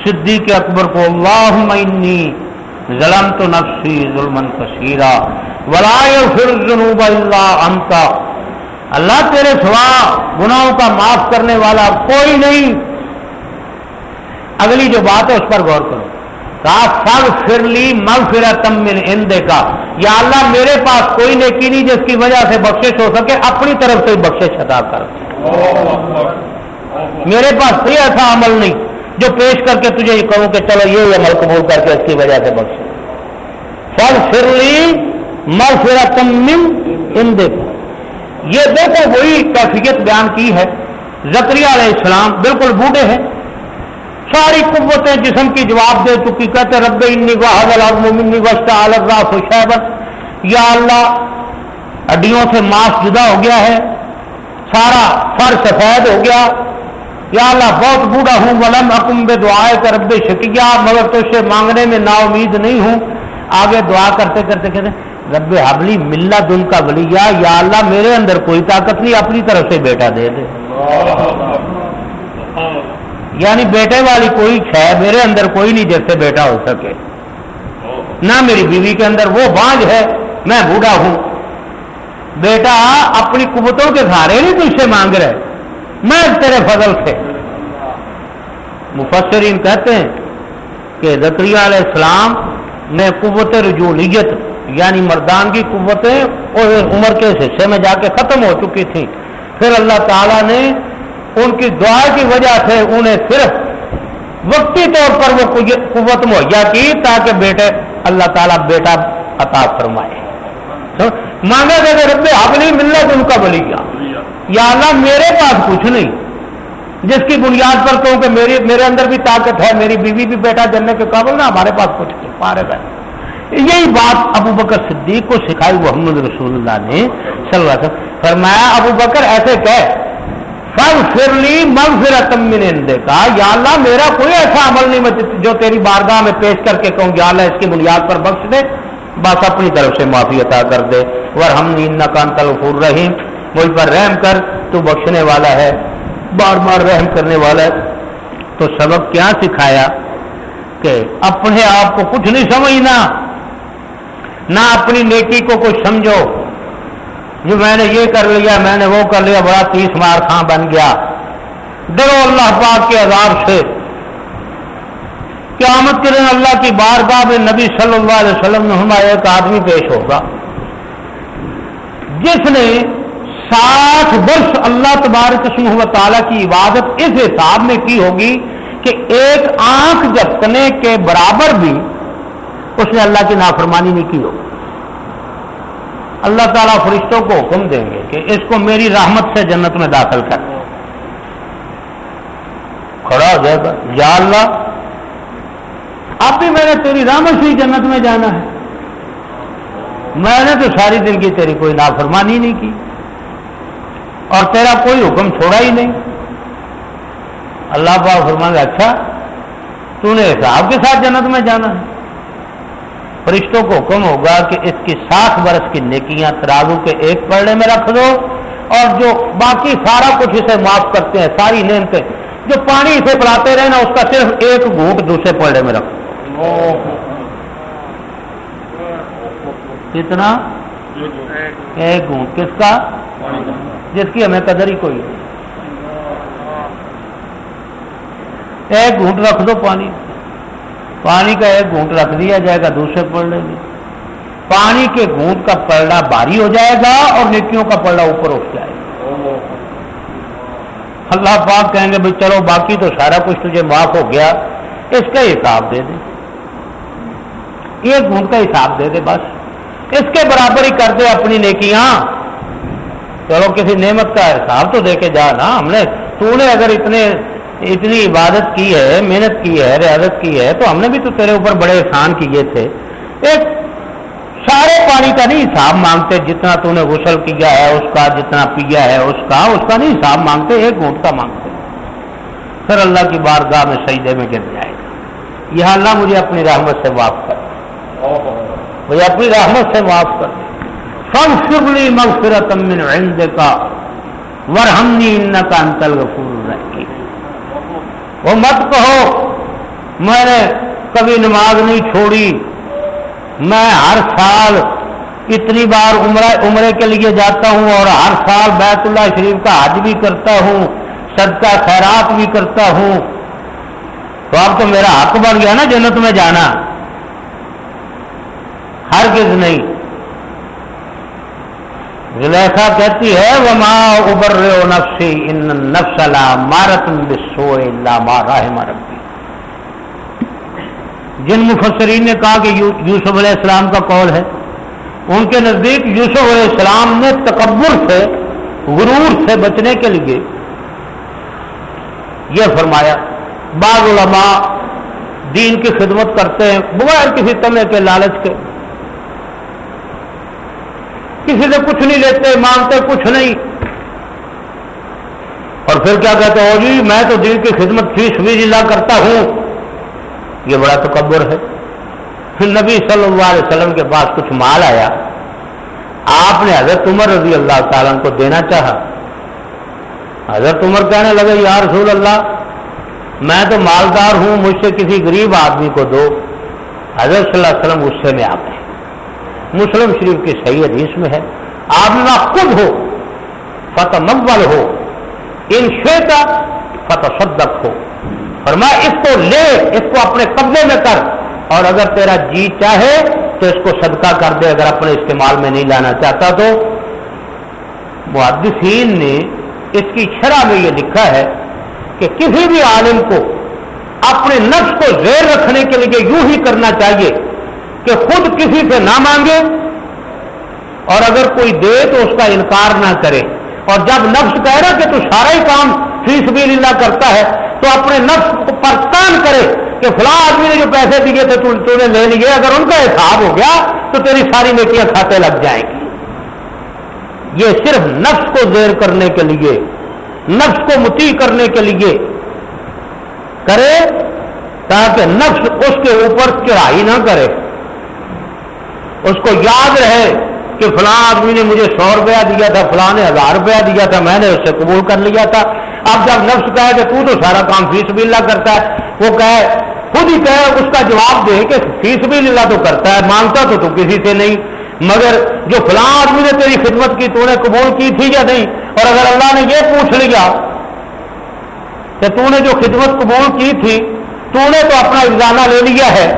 صدیق اکبر کو اللہ ظلم تو نفسی ظلم کثیرہ پھر جنوب اللہ انتا اللہ تیرے سوا گناہوں کا معاف کرنے والا کوئی نہیں۔ اگلی جو بات ہے اس پر غور کرو۔ سب پھر لی مل پھرا تم اندے کا یا اللہ میرے پاس کوئی نیکی نہیں جس کی وجہ سے بخشش ہو سکے اپنی طرف سے بخشش عطا کر۔ میرے پاس کوئی ایسا عمل نہیں۔ جو پیش کر کے تجھے یہ کہوں کہ چلو یہ عمل قبول کر کے اس کی وجہ سے بخش۔ فل پھر لی مر پھرا تم ان دیکھو یہ دیکھو وہی کیفیت بیان کی ہے۔ زکری علیہ السلام بالکل بوڑھے ہیں۔ ساری قوتیں جسم کی جواب دے چکی۔ کہتے رب انی منی وسطہ الگ خوشحبت یا اللہ، ہڈیوں سے ماس جدا ہو گیا ہے۔ سارا فر سفید ہو گیا۔ یا اللہ بہت بوڑھا ہوں، ولم حکم بے دعائے کر رب شکیا مگر تو سے مانگنے میں نا امید نہیں ہوں۔ آگے دعا کرتے کرتے کہتے رب حبلی ملا دن کا ولییا یا اللہ میرے اندر کوئی طاقت نہیں، اپنی طرف سے بیٹا دے دے۔ یعنی بیٹے والی کوئی ہے میرے اندر کوئی نہیں جیسے بیٹا ہو سکے۔ نہ میری بیوی کے اندر وہ بانج ہے، میں بوڑھا ہوں۔ بیٹا اپنی قوتوں کے سہارے نہیں تجھ سے مانگ رہے۔ میں تیرے فضل سے۔ مفسرین کہتے ہیں کہ زکری علیہ السلام نے قوت رجولیت یعنی مردان کی قوتیں اور عمر کے حصے میں جا کے ختم ہو چکی تھیں۔ پھر اللہ تعالیٰ نے ان کی دعا کی وجہ سے انہیں صرف وقتی طور پر وہ قوت مہیا کی تاکہ بیٹے، اللہ تعالیٰ بیٹا عطا فرمائے۔ مانگا کہ رب حق نہیں ملنا تو ان کا بلی گیا یا اللہ میرے پاس کچھ نہیں۔ جس کی بنیاد پر کہوں کہ میری میرے اندر بھی طاقت ہے، میری بیوی بھی بیٹا جننے کے قابل نہ، ہمارے پاس کچھ نہیں پارے گئے یہی بات ابو بکر صدیق کو سکھائی محمد رسول اللہ نے صلی اللہ علیہ وسلم۔ فرمایا، ابو بکر ایسے کہ فر فر لی من پھر کا یا اللہ، میرا کوئی ایسا عمل نہیں جو تیری بارگاہ میں پیش کر کے کہوں، یا اللہ، اس کی بنیاد پر بخش دے۔ بس اپنی طرف سے معافی عطا کر دے۔ ور ہم نیند نقان تلفور رحیم مجھ پر رحم کر، تو بخشنے والا ہے، بار بار رحم کرنے والا ہے۔ تو سبق کیا سکھایا؟ کہ اپنے آپ کو کچھ نہیں سمجھنا، نہ اپنی نیکی کو کچھ سمجھو۔ جو میں نے یہ کر لیا، میں نے وہ کر لیا، بڑا تیس مار خاں بن گیا۔ ڈرو اللہ پاک کے عذاب سے۔ قیامت کے دن اللہ کی بارگاہ میں نبی صلی اللہ علیہ وسلم میں ہمارا ایک آدمی پیش ہوگا۔ جس نے ساٹھ برس اللہ تبارک و تعالیٰ کی عبادت اس حساب میں کی ہوگی کہ ایک آنکھ جھپکنے کے برابر بھی اس نے اللہ کی نافرمانی نہیں کی ہوگی۔ اللہ تعالیٰ فرشتوں کو حکم دیں گے کہ اس کو میری رحمت سے جنت میں داخل کر۔ کھڑا ہو جائے گا۔ یا اللہ، اب بھی میں نے تیری رحمت سے ہی جنت میں جانا ہے۔ میں نے تو ساری دن کی تیری کوئی نافرمانی نہیں کی۔ اور تیرا کوئی حکم چھوڑا ہی نہیں۔ اللہ پاک فرما اچھا تو نے حساب کے ساتھ جنت میں جانا ہے۔ فرشتوں کو حکم ہوگا کہ اس کی ساٹھ برس کی نیکیاں ترازو کے ایک پڑے میں رکھ دو اور جو باقی سارا کچھ اسے معاف کرتے ہیں، ساری نعمتیں جو پانی اسے پلاتے رہے نا اس کا صرف ایک گھونٹ دوسرے پڑے میں رکھ دو۔ کتنا؟ ایک گھونٹ۔ کس کا؟ جس کی ہمیں قدر ہی کوئی ایک گھونٹ رکھ دو پانی۔ پانی کا ایک گھونٹ رکھ دیا جائے گا، دوسرے پڑنے میں پانی کے گھونٹ کا پلڑا بھاری ہو جائے گا اور نیکیوں کا پلڑا اوپر اٹھ جائے گا۔ اللہ پاک کہیں گے بھائی چلو، باقی تو سارا کچھ تجھے معاف ہو گیا۔ اس کا حساب دے دے۔ ایک گھونٹ کا حساب دے دے بس۔ اس کے برابر ہی کر دے اپنی نیکیاں۔ چلو کسی نعمت کا حساب تو دے کے جا نا۔ ہم نے تو نے اگر اتنے اتنی عبادت کی ہے محنت کی ہے ریاضت کی ہے تو ہم نے بھی تو تیرے اوپر بڑے احسان کیے تھے۔ ایک سارے پانی کا نہیں حساب مانگتے جتنا تو نے غسل کیا ہے اس کا جتنا پیا ہے اس کا اس کا نہیں حساب مانگتے ایک گھونٹ کا مانگتے۔ پھر اللہ کی بارگاہ میں صحیح میں گر جائے۔ گا یہ اللہ مجھے اپنی رحمت سے معاف کر۔ مجھے اپنی رحمت سے معاف کر۔ فن شبلی مغفرت من عندك کا ورحمنی ان کا انتل غفور وہ مت کہو، میں نے کبھی نماز نہیں چھوڑی۔ میں ہر سال اتنی بار عمرہ، عمرے کے لیے جاتا ہوں اور ہر سال بیت اللہ شریف کا حج بھی کرتا ہوں، صدقہ خیرات بھی کرتا ہوں۔ تو اب تو میرا حق بن گیا نا جنت میں جانا۔ ہر کس نہیں۔ زلیخا کہتی ہے وہ ماں ابر نفسی ان نفس مارت بسو مارا ہے ماربی جن مفسرین نے کہا کہ یوسف علیہ السلام کا قول ہے، ان کے نزدیک یوسف علیہ السلام نے تکبر سے، غرور سے بچنے کے لیے یہ فرمایا۔ بعض علماء دین کی خدمت کرتے ہیں، بغیر کسی تمے کے، لالچ کے۔ کسی سے کچھ نہیں لیتے، مانگتے، کچھ نہیں۔ اور پھر کیا کہتے ہو جی میں تو دل کی خدمت فیس بھی لا کرتا ہوں۔ یہ بڑا تکبر ہے۔ پھر نبی صلی اللہ علیہ وسلم کے پاس کچھ مال آیا۔ آپ نے حضرت عمر رضی اللہ تعالیٰ کو دینا چاہا۔ حضرت عمر کہنے لگے، یا رسول اللہ، میں تو مالدار ہوں، مجھ سے کسی غریب آدمی کو دو۔ حضرت صلی اللہ علیہ وسلم غصے میں آ گئے۔ مسلم شریف کی صحیح حدیث میں ہے۔ آدمی خود ہو فتح مقبل ہو۔ ان شیتا فتح صدق ہو۔ فرما، اس کو لے، اس کو اپنے قبضے میں کر۔ اور اگر تیرا جی چاہے تو اس کو صدقہ کر دے۔ اگر اپنے استعمال میں نہیں لانا چاہتا تو۔ محدثین نے اس کی شرح میں یہ لکھا ہے کہ کسی بھی عالم کو اپنے نفس کو زیر رکھنے کے لیے یوں ہی کرنا چاہیے۔ کہ خود کسی سے نہ مانگے اور اگر کوئی دے تو اس کا انکار نہ کرے اور جب نفس کہہ رہا کہ تو سارا ہی کام فی سبیل اللہ کرتا ہے تو اپنے نفس کو پرستان کرے کہ فلاں آدمی نے جو پیسے دیے تھے تو نے لے لیے، اگر ان کا حساب ہو گیا تو تیری ساری نیکیاں کھاتے لگ جائیں گی۔ یہ صرف نفس کو زیر کرنے کے لیے، نفس کو متی کرنے کے لیے کرے تاکہ نفس اس کے اوپر چڑھائی نہ کرے۔ اس کو یاد رہے کہ فلاں آدمی نے مجھے سو روپیہ دیا تھا، فلاں نے ہزار روپیہ دیا تھا، میں نے اس سے قبول کر لیا تھا۔ اب جب نفس کہے کہ تو تو سارا کام فیس بھی اللہ کرتا ہے، وہ کہے، خود ہی کہے، اس کا جواب دے کہ فیس بھی اللہ تو کرتا ہے مانگتا تو تو کسی سے نہیں۔ مگر جو فلاں آدمی نے تیری خدمت کی، تو نے قبول کی تھی یا نہیں؟ اور اگر اللہ نے یہ پوچھ لیا کہ تو نے جو خدمت قبول کی تھی، تو نے تو اپنا اگزانہ لے لیا ہے۔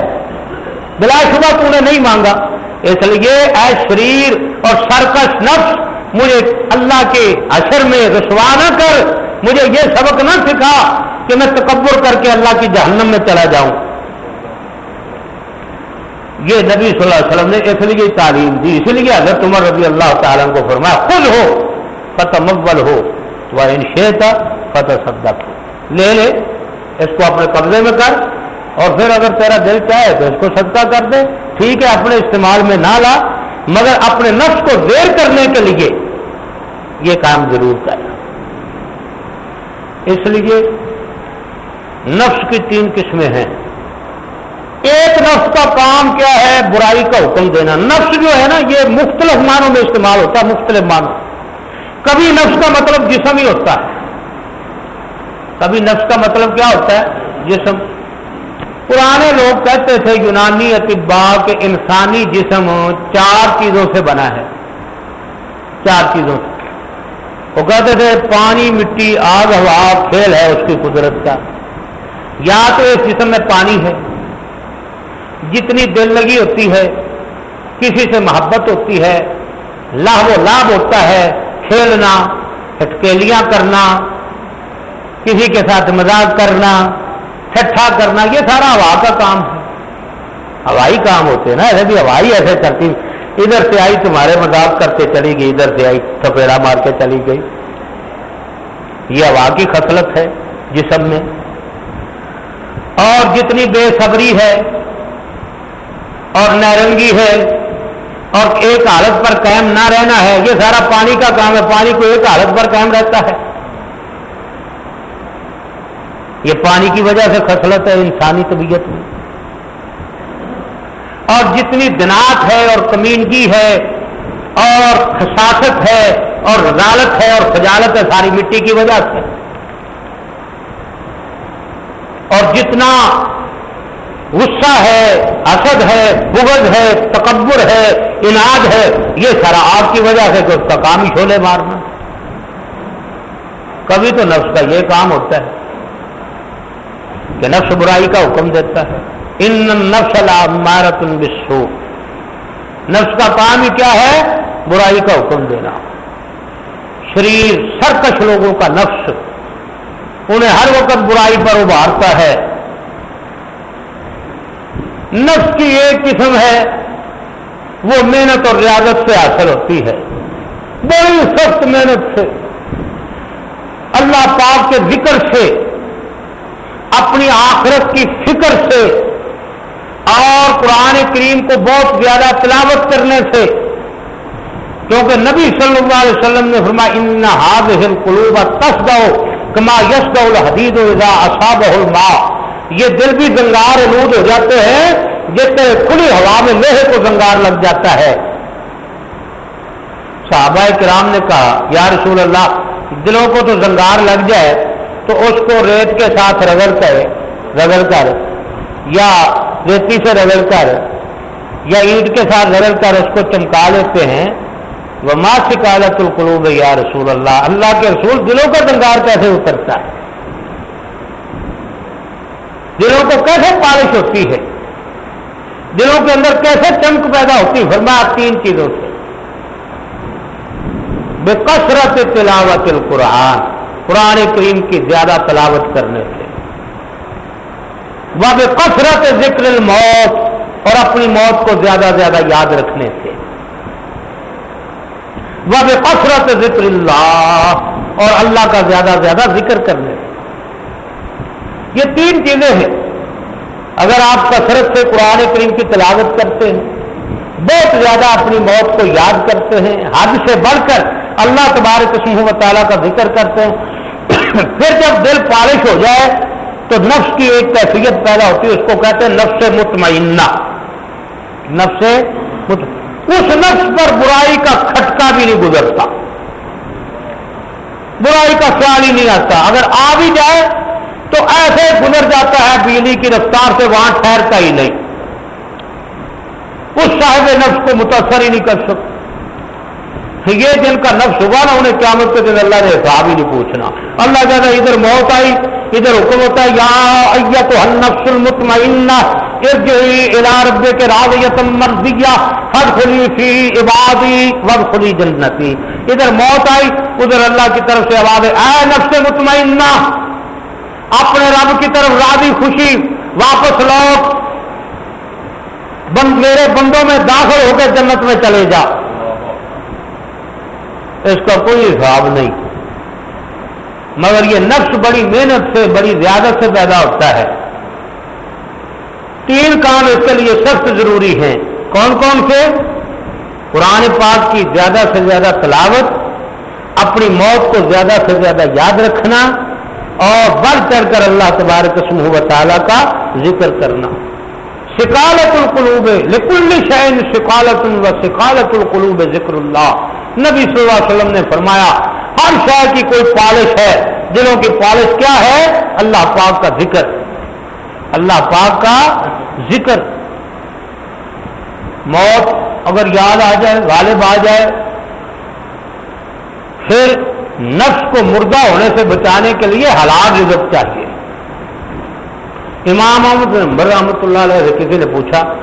بلا شبہ تو نے نہیں مانگا۔ اس لیے اے شریر اور سرکش نفس، مجھے اللہ کے اثر میں رسوا نہ کر، مجھے یہ سبق نہ سکھا کہ میں تکبر کر کے اللہ کی جہنم میں چلا جاؤں۔ یہ نبی صلی اللہ علیہ وسلم نے اس لیے تعلیم دی۔ اس لیے حضرت عمر رضی اللہ تعالیٰ کو فرمایا، خود ہو فتح مقبل ہو، تو انشیتا فتح صدق لے لے، اس کو اپنے قبضے میں کر۔ اور پھر اگر تیرا دل چاہے تو اس کو صدقہ کر دے۔ ٹھیک ہے، اپنے استعمال میں نہ لا، مگر اپنے نفس کو دیر کرنے کے لیے یہ کام ضرور کرنا۔ اس لیے نفس کی تین قسمیں ہیں۔ ایک نفس کا کام کیا ہے؟ برائی کا حکم دینا۔ نفس جو ہے نا، یہ مختلف معنوں میں استعمال ہوتا ہے، مختلف معنوں۔ کبھی نفس کا مطلب جسم ہی ہوتا ہے۔ کبھی نفس کا مطلب کیا ہوتا ہے؟ جسم۔ پرانے لوگ کہتے تھے، یونانی اطباء کہ انسانی جسم چار چیزوں سے بنا ہے۔ چار چیزوں سے۔ وہ کہتے تھے، پانی، مٹی، آگ، ہوا، کھیل ہے اس کی قدرت کا۔ یا تو اس جسم میں پانی ہے، جتنی دل لگی ہوتی ہے، کسی سے محبت ہوتی ہے لاہ و لابھ ہوتا ہے، کھیلنا ہٹکیلیاں کرنا، کسی کے ساتھ مزاق کرنا ٹھٹھا کرنا یہ سارا ہوا کا کام ہے۔ ہوائی کام ہوتے ہیں نا، ایسے بھی ہوائی ایسے کرتی ادھر سے آئی تمہارے مذاق کرتے چلی گئی، ادھر سے آئی تھپیڑا مار کے چلی گئی۔ یہ ہوا کی خصلت ہے جسم میں۔ اور جتنی بے صبری ہے، اور نارنگی ہے، اور ایک حالت پر قائم نہ رہنا ہے، یہ سارا پانی کا کام ہے۔ پانی کو ایک حالت پر قائم رہتا ہے۔ یہ پانی کی وجہ سے خصلت ہے، انسانی طبیعت میں۔ اور جتنی دنات ہے اور کمینگی ہے اور خساست ہے اور رضالت ہے اور خجالت ہے، ساری مٹی کی وجہ سے۔ اور جتنا غصہ ہے اسد ہے، بغض ہے، تکبر ہے اناج ہے، یہ سارا آپ کی وجہ سے کہ اس کا کام ہی چھولے مارنا۔ کبھی تو نفس کا یہ کام ہوتا ہے۔ کہ نفس برائی کا حکم دیتا ہے۔ ان نفس مارت بسو نفس کا کام ہی کیا ہے؟ برائی کا حکم دینا۔ شریر، سرکش لوگوں کا نفس انہیں ہر وقت برائی پر ابھارتا ہے۔ نفس کی ایک قسم ہے، وہ محنت اور ریاضت سے حاصل ہوتی ہے۔ بڑی سخت محنت سے۔ اللہ پاک کے ذکر سے اپنی آخرت کی فکر سے اور قرآن کریم کو بہت زیادہ تلاوت کرنے سے، کیونکہ نبی صلی اللہ علیہ وسلم نے فرما ان ہاد ہل قلوب تس دو کما یس دو حدید اصاب ماں یہ دل بھی زنگار الود ہو جاتے ہیں، جس طرح کھلی ہوا میں لوہے کو زنگار لگ جاتا ہے۔ صحابہ کرام نے کہا، یا رسول اللہ، دلوں کو تو زنگار لگ جائے تو اس کو ریت کے ساتھ رگڑ کر رگڑ کر، یا ریتی سے رگڑ کر، یا اینٹ کے ساتھ رگڑ کر اس کو چمکا لیتے ہیں۔ وہ ماں شکالت القلوب یا رسول اللہ اللہ کے رسول دلوں کا دنگار کیسے اترتا ہے؟ دلوں کو کیسے پالش ہوتی ہے؟ دلوں کے اندر کیسے چمک پیدا ہوتی فرمایا تین چیزوں سے۔ بے کثرت تلاوت القرآن قرآن کریم کی زیادہ تلاوت کرنے سے۔ وہ کثرت ذکر الموت اور اپنی موت کو زیادہ زیادہ یاد رکھنے سے۔ وہ کثرت ذکر اللہ اور اللہ کا زیادہ زیادہ ذکر کرنے سے۔ یہ تین چیزیں ہیں۔ اگر آپ کثرت سے قرآن کریم کی تلاوت کرتے ہیں، بہت زیادہ اپنی موت کو یاد کرتے ہیں، حد سے بڑھ کر اللہ تبارک قسم و تعالیٰ کا ذکر کرتے ہیں۔ پھر جب دل پالش ہو جائے تو نفس کی ایک کیفیت پیدا ہوتی ہے، اس کو کہتے ہیں نفس مطمئنہ۔ نفس اس نفس پر برائی کا کھٹکا بھی نہیں گزرتا۔ برائی کا خیال ہی نہیں آتا۔ اگر آ بھی جائے تو ایسے گزر جاتا ہے، بجلی کی رفتار سے وہاں ٹھہرتا ہی نہیں۔ اس صاحب نفس کو متاثر ہی نہیں کر سکتا۔ یہ جن کا نفس ہوا نا، انہیں قیامت کے دن اللہ نے حساب ہی نہیں پوچھنا۔ اللہ کہتا ہے ادھر موت آئی، ادھر حکم ہوتا ہے یا تو نفس المطمئنہ رب کے راضیتم مرضیہ حد کھلی فی عبادی ود کھلی جنتی۔ ادھر موت آئی، ادھر اللہ کی طرف سے آواز اے نفس مطمئنہ، اپنے رب کی طرف راضی خوشی، واپس لوٹ۔ بند، میرے بندوں میں داخل ہو کے جنت میں چلے جا۔ اس کا کوئی حساب نہیں۔ مگر یہ نفس بڑی محنت سے، بڑی زیادت سے پیدا ہوتا ہے۔ تین کام اس کے لیے سخت ضروری ہیں۔ کون کون سے؟ قرآن پاک کی زیادہ سے زیادہ تلاوت، اپنی موت کو زیادہ سے زیادہ یاد رکھنا اور بڑھ چڑھ کر اللہ تبارک قسم و تعالیٰ کا ذکر کرنا۔ شکالت القلوب، لکل شعین شکالت و شکالت القلوب ذکر اللہ۔ نبی صلی اللہ علیہ وسلم نے فرمایا، ہر شہر کی کوئی پالش ہے، دلوں کی پالش کیا ہے؟ اللہ پاک کا ذکر۔ اللہ پاک کا ذکر۔ موت اگر یاد آ جائے، غالب آ جائے، پھر نفس کو مردہ ہونے سے بچانے کے لیے حلال رزق چاہیے۔ امام محمد نمبر رحمۃ اللہ علیہ سے کسی نے پوچھا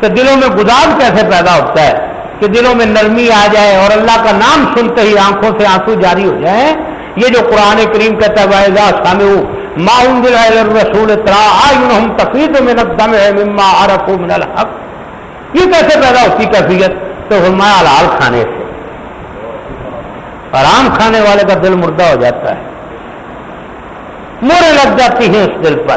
کہ دلوں میں گداز کیسے پیدا ہوتا ہے؟ کہ دلوں میں نرمی آ جائے اور اللہ کا نام سنتے ہی آنکھوں سے آنسو جاری ہو جائے۔ یہ جو قرآن کریم کہتا ہے گا سامع رسول ترا ہم تفریح میں ہے مما عرف من الحق یہ کیسے پیدا ہوتی کیفیت؟ تو فرمایا، حلال کھانے سے۔ آرام کھانے والے کا دل مردہ ہو جاتا ہے۔ مورے لگ جاتی ہیں اس دل پر۔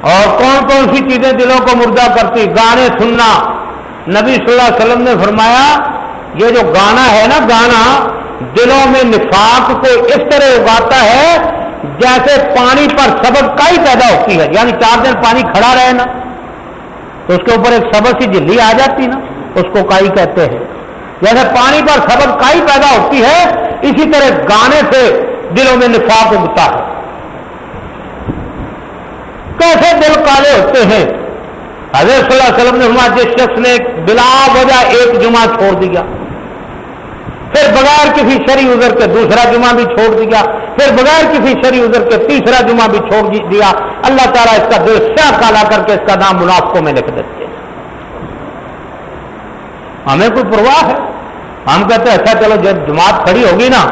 اور کون کون سی چیزیں دلوں کو مردہ کرتی؟ گانے سننا۔ نبی صلی اللہ علیہ وسلم نے فرمایا، یہ جو گانا ہے نا گانا، دلوں میں نفاق کو اس طرح اگاتا ہے جیسے پانی پر سبق کائی پیدا ہوتی ہے۔ یعنی چار دن پانی کھڑا رہے نا، تو اس کے اوپر ایک سبق کی جلی آ جاتی نا، اس کو کائی کہتے ہیں۔ جیسے پانی پر سبق کائی پیدا ہوتی ہے، اسی طرح گانے سے دلوں میں نفاق اگتا ہے۔ کیسے دل کالے ہوتے ہیں؟ حضرت صلی اللہ علیہ وسلم نے ہمارا جس شخص نے بلا وجہ ایک جمعہ چھوڑ دیا، پھر بغیر کسی شری ازر کے دوسرا جمعہ بھی چھوڑ دیا، پھر بغیر کسی شری ازر کے تیسرا جمعہ بھی چھوڑ دیا، اللہ تعالیٰ اس کا دل سیاہ کالا کر کے اس کا نام منافقوں میں لکھ دیتے ہمیں کوئی پرواہ ہے؟ ہم کہتے ہیں اچھا چلو جب جماعت کھڑی ہوگی نا،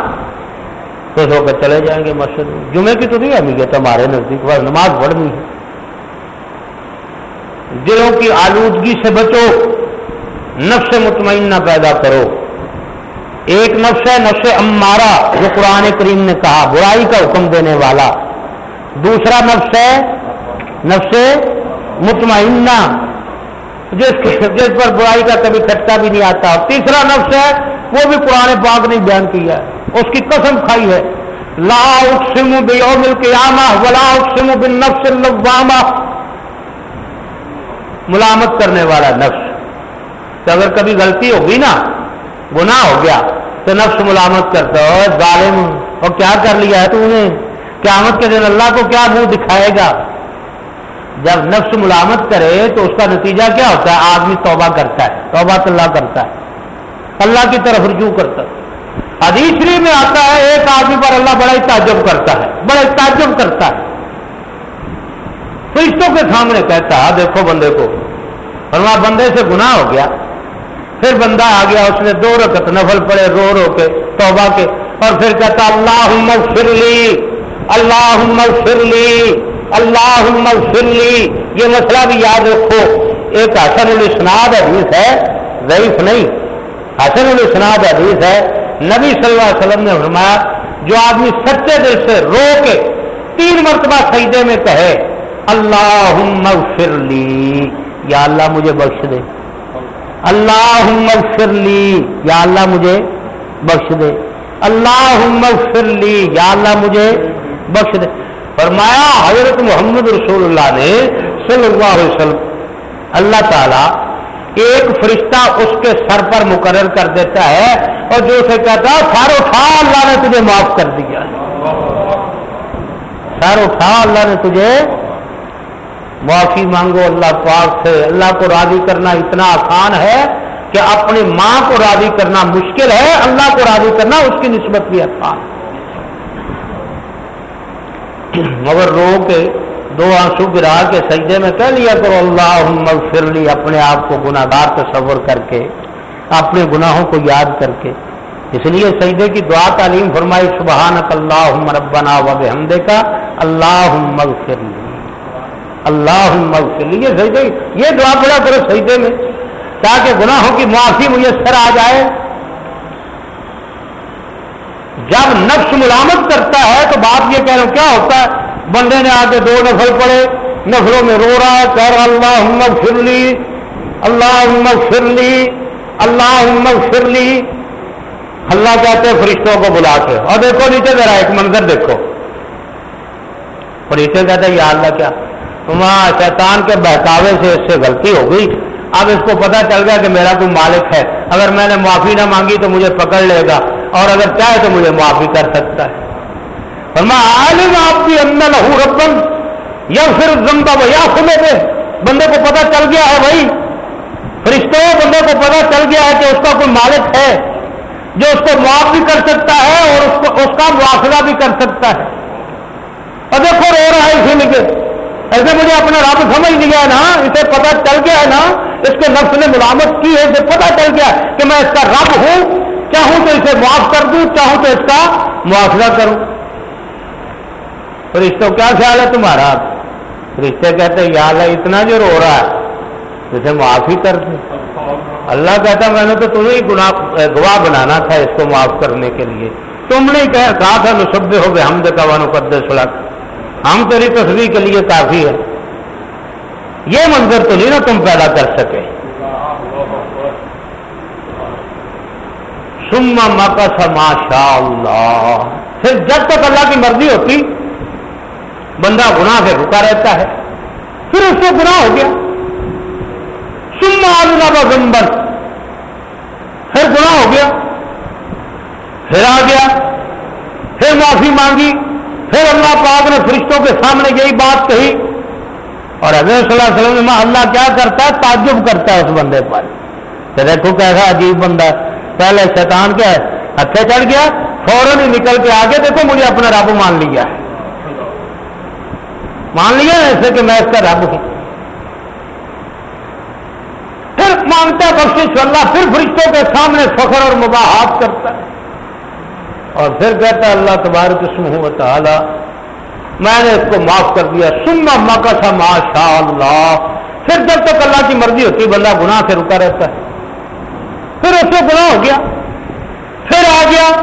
تو ہو کر چلے جائیں گے مسجد میں۔ جمعے کی تو نہیں ابھی کہتے ہمارے نزدیک، بس نماز پڑھنی ہے۔ دلوں کی آلودگی سے بچو، نفس مطمئنہ پیدا کرو۔ ایک نفس ہے نفس امارا جو قرآن کریم نے کہا، برائی کا حکم دینے والا۔ دوسرا نفس ہے نفس مطمئنہ، جس جس پر برائی کا کبھی کھٹکا بھی نہیں آتا۔ تیسرا نفس ہے، وہ بھی قرآن پاک نے بیان کیا ہے۔ اس کی قسم کھائی ہے۔ لا اقسم بیوم القیامہ، ولا اقسم بالنفس اللوامہ۔ ملامت کرنے والا نفس۔ تو اگر کبھی غلطی ہوگی نا، گناہ ہو گیا، تو نفس ملامت کرتا ہو ظالم، اور کیا کر لیا ہے تو انہیں قیامت کے دن اللہ کو کیا منہ دکھائے گا؟ جب نفس ملامت کرے تو اس کا نتیجہ کیا ہوتا ہے؟ آدمی توبہ کرتا ہے، توبہ اللہ کرتا ہے۔ اللہ کی طرف رجوع کرتا ہے۔ حدیثری میں آتا ہے، ایک آدمی پر اللہ بڑا ہی تعجب کرتا ہے، بڑا تعجب کرتا ہے۔ فرشتوں کے سامنے کہتا دیکھو بندے کو۔ فرما بندے سے گناہ ہو گیا۔ پھر بندہ آ گیا، اس نے دو رکت نفل پڑے رو رو کے، توبہ کے۔ اور پھر کہتا اللہ فر لی اللہ فر لی اللہ فر لی۔ یہ مسئلہ بھی یاد رکھو۔ ایک حسن الاسناد حدیث ہے، ضعیف نہیں۔ حسن الاسناد حدیث ہے۔ نبی صلی اللہ علیہ وسلم نے فرمایا، جو آدمی سچے دل سے رو کے تین مرتبہ سجدے میں کہے اللہ اغفر لی۔ یا اللہ مجھے بخش دے۔ اللہ اغفر لی۔ یا اللہ مجھے بخش دے۔ اللہ اغفر لی۔ یا اللہ مجھے بخش دے۔ فرمایا حضرت محمد رسول اللہ نے صلی اللہ علیہ وسلم، اللہ تعالی ایک فرشتہ اس کے سر پر مقرر کر دیتا ہے اور جو اسے کہتا ہے، سر اٹھا، اللہ نے تجھے معاف کر دیا۔ سر اٹھا، اللہ نے تجھے معافی مانگو، اللہ پاک سے۔ اللہ کو راضی کرنا اتنا آسان ہے کہ اپنی ماں کو راضی کرنا مشکل ہے، اللہ کو راضی کرنا اس کی نسبت بھی آسان مگر رو کے دو آنسو گرا کے سجدے میں کہہ لیا کرو اللہ پھر لی، اپنے آپ کو گناگار تصور کر کے، اپنے گناہوں کو یاد کر کے۔ اس لیے سجدے کی دعا تعلیم فرمائی سبحان اللہ ربنا و بحمدے کا اللہ پھر لی۔ اللہ لیے سجدے یہ دعا پڑا کرو سجدے میں، تاکہ گناہوں کی معافی میسر آ جائے۔ جب نفس ملامت کرتا ہے تو بات یہ کہہ رہا ہوں، کیا ہوتا ہے؟ بندے نے آ کے دو نفل پڑے نفلوں میں رو رہا ہے، کہہ رہا اللہ فرلی اللہ فرلی اللہ فرلی اللہ کہتے فرشتوں کو بلا کے۔ اور دیکھو نیچے ذرا ایک منظر دیکھو۔ فرشتے کہتے ہیں، یا اللہ کیا؟ شیطان کے بہکاوے سے اس سے غلطی ہو گئی۔ اب اس کو پتا چل گیا کہ میرا کوئی مالک ہے۔ اگر میں نے معافی نہ مانگی تو مجھے پکڑ لے گا، اور اگر چاہے تو مجھے معافی کر سکتا ہے۔ اور میں عالم آپ کی اندر لہو ربن، یا پھر زمتا یا سنے دے بندے کو پتا چل گیا ہے بھائی۔ فرشتوں، بندے کو پتا چل گیا ہے کہ اس کا کوئی مالک ہے، جو اس کو معاف بھی کر سکتا ہے اور اس کو، اس کا مواخذہ بھی کر سکتا ہے۔ اور دیکھو، رو رہا ہے اسی لیے ایسے مجھے اپنا رب سمجھ لیا ہے نا، اسے پتا چل گیا ہے نا، اس کے نفس نے ملامت کی ہے، اسے پتا چل گیا کہ میں اس کا رب ہوں، چاہوں تو اسے معاف کر دوں، چاہوں تو اس کا معافلہ کروں۔ رشتوں کیا خیال ہے تمہارا؟ رشتے کہتے ہیں، یا اللہ، اتنا جو رو رہا ہے، اسے معاف ہی کر دوں اللہ کہتا میں نے تو تمہیں ہی گواہ بنانا تھا اس کو معاف کرنے کے لیے۔ تم نے کہا تھا، نصب ہو گئے ہم دیکھا وانو قدر سلک ہم تیری تصویر کے لیے کافی ہے یہ منظر تو نہیں نا تم پیدا کر سکے۔ سما مکس ماشاء اللہ۔ پھر جب تک اللہ کی مرضی ہوتی، بندہ گناہ سے رکا رہتا ہے، پھر اس سے گناہ ہو گیا۔ سما آدنا کا گنبر پھر گناہ ہو گیا۔ پھر آ گیا۔ پھر معافی مانگی۔ پھر اللہ پاک نے فرشتوں کے سامنے یہی بات کہی اور حضرت صلی اللہ علیہ وسلم میں اللہ کیا کرتا ہے؟ تعجب کرتا ہے اس بندے پر کہ دیکھو کیسا عجیب بندہ پہلے شیطان کیا ہے؟ چڑھ گیا، فوراً ہی نکل کے آگے دیکھو، مجھے اپنا رب مان لیا مان لیا ایسے کہ میں اس کا رب ہوں۔ پھر مانگتا بخش اللہ، پھر فرشتوں کے سامنے فخر اور مباحت کرتا ہے۔ اور پھر کہتا اللہ تبارک اسم ہوں تعالی، میں نے اس کو معاف کر دیا۔ سننا ماں سا ماشاء اللہ۔ پھر جب تک اللہ کی مرضی ہوتی، بندہ گناہ سے رکا رہتا ہے۔ پھر اس سے گناہ ہو گیا۔ پھر آ گیا۔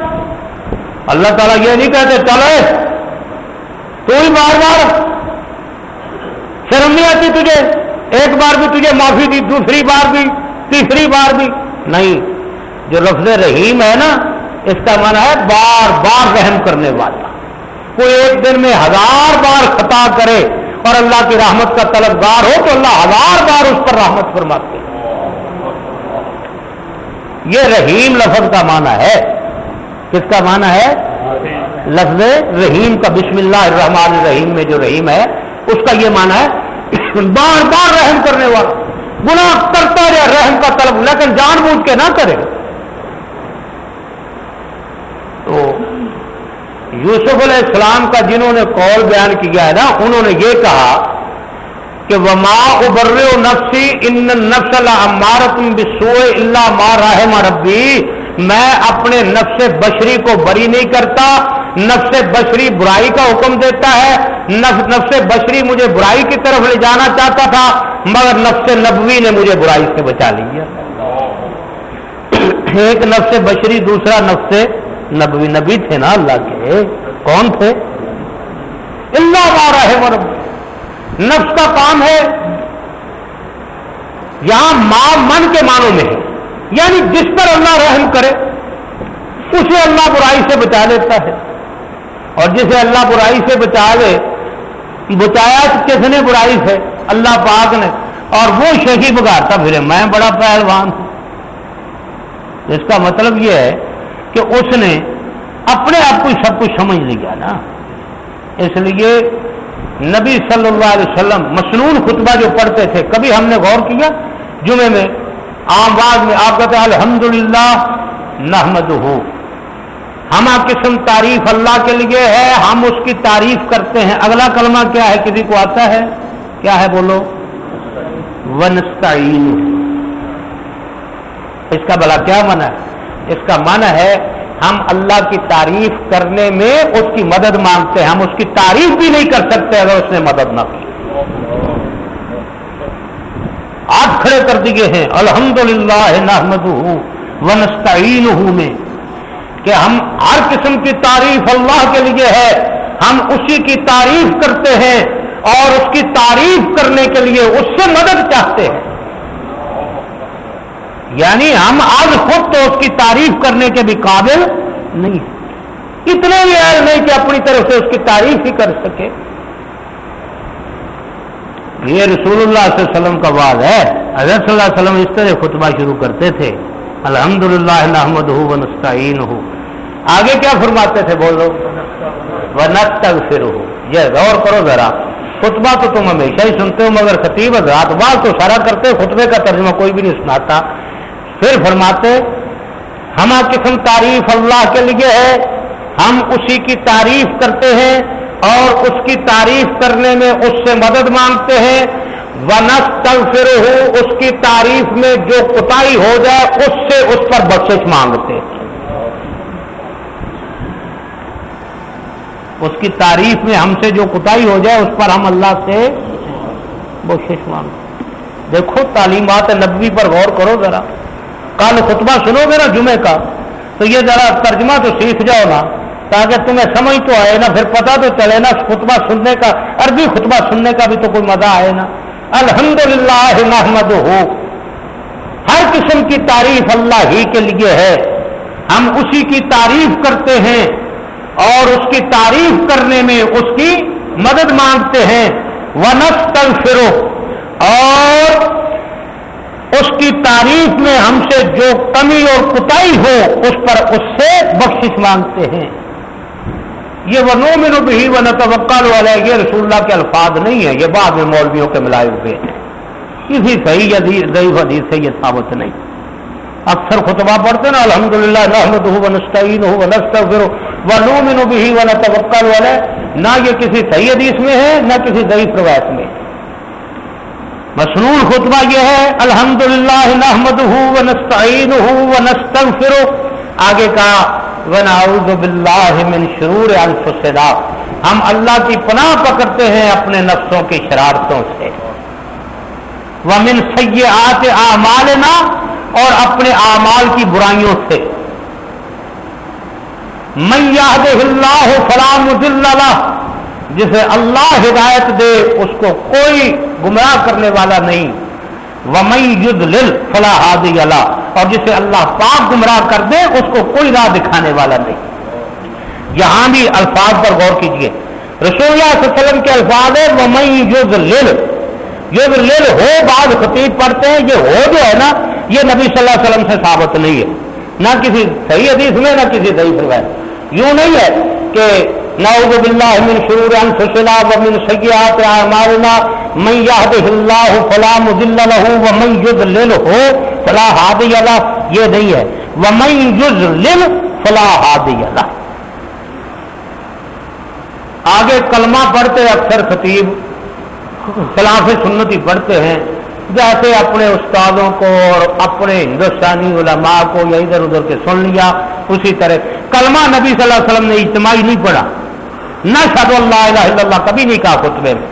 اللہ تعالیٰ یہ نہیں کہتے چلے تو ہی بار بار شرم نہیں آتی تجھے، ایک بار بھی تجھے معافی دی، دوسری بار بھی، تیسری بار بھی۔ نہیں، جو لفظ رحیم ہے نا اس کا معنی ہے بار بار رحم کرنے والا۔ کوئی ایک دن میں ہزار بار خطا کرے اور اللہ کی رحمت کا طلبگار ہو تو اللہ ہزار بار اس پر رحمت فرماتے یہ رحیم لفظ کا معنی ہے۔ کس کا معنی ہے؟ لفظ رحیم کا بسم اللہ الرحمن الرحیم میں جو رحیم ہے، اس کا یہ معنی ہے بار بار رحم کرنے والا۔ گناہ کرتا رہے، رحم کا طلب، لیکن جان بوجھ کے نہ کرے۔ یوسف علیہ السلام کا جنہوں نے قول بیان کیا ہے نا انہوں نے یہ کہا کہ وہ ماں ابر نفسی ان نفس امارت بسوئے اللہ مار رحم ربی میں اپنے نفس بشری کو بری نہیں کرتا نفس بشری برائی کا حکم دیتا ہے۔ نفس بشری مجھے برائی کی طرف لے جانا چاہتا تھا مگر نفس نبوی نے مجھے برائی سے بچا لیا۔ ایک نفس بشری دوسرا نفس نبوی نبی تھے نا اللہ کے، کون تھے؟ اللہ مارا ہے مرب نفس کا کام ہے، یہاں ماں من کے معنوں میں ہے۔ یعنی جس پر اللہ رحم کرے، اسے اللہ برائی سے بچا لیتا ہے۔ اور جسے اللہ برائی سے بچا لے، بچایا کس نے برائی سے؟ اللہ پاک نے۔ اور وہ شہی بگاڑتا پھرے، میں بڑا پہلوان ہوں۔ اس کا مطلب یہ ہے کہ اس نے اپنے آپ کو سب کچھ سمجھ لیا نا۔ اس لیے نبی صلی اللہ علیہ وسلم مصنون خطبہ جو پڑھتے تھے، کبھی ہم نے غور کیا؟ جمعے میں عام باز میں آپ کہتے ہیں الحمد للہ نحمد ہو ہم قسم تعریف اللہ کے لیے ہے، ہم اس کی تعریف کرتے ہیں۔ اگلا کلمہ کیا ہے؟ کسی کو آتا ہے؟ کیا ہے بولو؟ ونستعین اس کا بلا کیا منع ہے؟ اس کا من ہے ہم اللہ کی تعریف کرنے میں اس کی مدد مانگتے ہیں، ہم اس کی تعریف بھی نہیں کر سکتے اگر اس نے مدد نہ کی۔ ہاتھ کھڑے کر دیے ہیں الحمد للہ نحمد ونستعین میں، کہ ہم ہر قسم کی تعریف اللہ کے لیے ہے، ہم اسی کی تعریف کرتے ہیں اور اس کی تعریف کرنے کے لیے اس سے مدد چاہتے ہیں۔ یعنی ہم آج خود تو اس کی تعریف کرنے کے بھی قابل نہیں اتنے بھی ایل نہیں کہ اپنی طرف سے اس کی تعریف ہی کر سکے۔ یہ رسول اللہ صلی اللہ علیہ وسلم کا بعد ہے۔ حضرت صلی اللہ علیہ وسلم اس طرح خطبہ شروع کرتے تھے۔ الحمد للہ نحمد ہو ونستعین ہو آگے کیا فرماتے تھے بولو؟ وہ تک پھر ہو یہ غور کرو ذرا۔ خطبہ تو تم ہمیشہ ہی سنتے ہو، مگر خطیب رات بار تو سارا کرتے خطبے کا ترجمہ کوئی بھی نہیں سناتا۔ پھر فرماتے، ہما قسم تعریف اللہ کے لیے ہے، ہم اسی کی تعریف کرتے ہیں اور اس کی تعریف کرنے میں اس سے مدد مانگتے ہیں ونس تل پھر اس کی تعریف میں جو کتائی ہو جائے اس سے اس پر بخشش مانگتے ہیں۔ اس کی تعریف میں ہم سے جو کتائی ہو جائے اس پر ہم اللہ سے بخشش مانگتے دیکھو تعلیمات نبوی پر غور کرو ذرا۔ کل خطبہ سنو گے نا جمعے کا، تو یہ ذرا ترجمہ تو سیکھ جاؤ نا، تاکہ تمہیں سمجھ تو آئے نا، پھر پتہ تو چلے نا، خطبہ سننے کا، عربی خطبہ سننے کا بھی تو کوئی مزہ آئے نا۔ الحمد للہ محمد ہو ہر قسم کی تعریف اللہ ہی کے لیے ہے۔ ہم اسی کی تعریف کرتے ہیں اور اس کی تعریف کرنے میں اس کی مدد مانگتے ہیں۔ ونس تل فرو اور اس کی تعریف میں ہم سے جو کمی اور کتائی ہو، اس پر اس سے بخشش مانگتے ہیں۔ یہ وہ نو منو بھی وہ نتوکل والا یہ رسول اللہ کے الفاظ نہیں ہے یہ بعد میں مولویوں کے ملائے ہوئے ہیں۔ کسی صحیح ضعیف حدیث سے یہ ثابت نہیں۔ اکثر خطبہ پڑھتے نا الحمد للہ رحمد ہو نسطین ہو نسط پھر وہ نو منو بھی وہ نتوکل والا نہ یہ کسی صحیح حدیث میں ہے، نہ کسی ضعیف روایت میں۔ ہے مصنون خطبہ یہ ہے الحمد للہ نحمد ہوں و ہوں و آگے کا ونعوذ باللہ من شرور انفسنا۔ ہم اللہ کی پناہ پکڑتے ہیں اپنے نفسوں کی شرارتوں سے۔ ومن سیئات اعمالنا اور اپنے اعمال کی برائیوں سے۔ من یہدہ اللہ فلا مضل له جسے اللہ ہدایت دے، اس کو کوئی گمراہ کرنے والا نہیں۔ ومئی ید لل فلاح اللہ اور جسے اللہ پاک گمراہ کر دے، اس کو کوئی راہ دکھانے والا نہیں۔ یہاں بھی الفاظ پر غور کیجیے رسول اللہ علیہ وسلم کے الفاظ ہے ومئی یز لل یز لل ہو بعد خطیب پڑھتے ہیں، یہ ہو جو ہے نا، یہ نبی صلی اللہ علیہ وسلم سے ثابت نہیں ہے۔ نہ کسی صحیح حدیث میں، نہ کسی صحیح روایت۔ یوں نہیں ہے کہ نعوذ باللہ من شرور انفسنا ومن سیئات اعمالنا. من يهده الله فلا مضل له ومن يضلل فلا هادي له. یہ نہیں ہے. ومن يضلل فلا هادي له. آگے کلمہ پڑھتے اکثر خطیب خلاف سنتی پڑھتے ہیں. جیسے اپنے استادوں کو اور اپنے ہندوستانی علماء کو یا ادھر ادھر کے سن لیا. اسی طرح کلمہ نبی صلی اللہ علیہ وسلم نے اجتماعی نہیں پڑھا. نہ شد اللہ الہ الا اللہ، کبھی نہیں کہا خطبے میں۔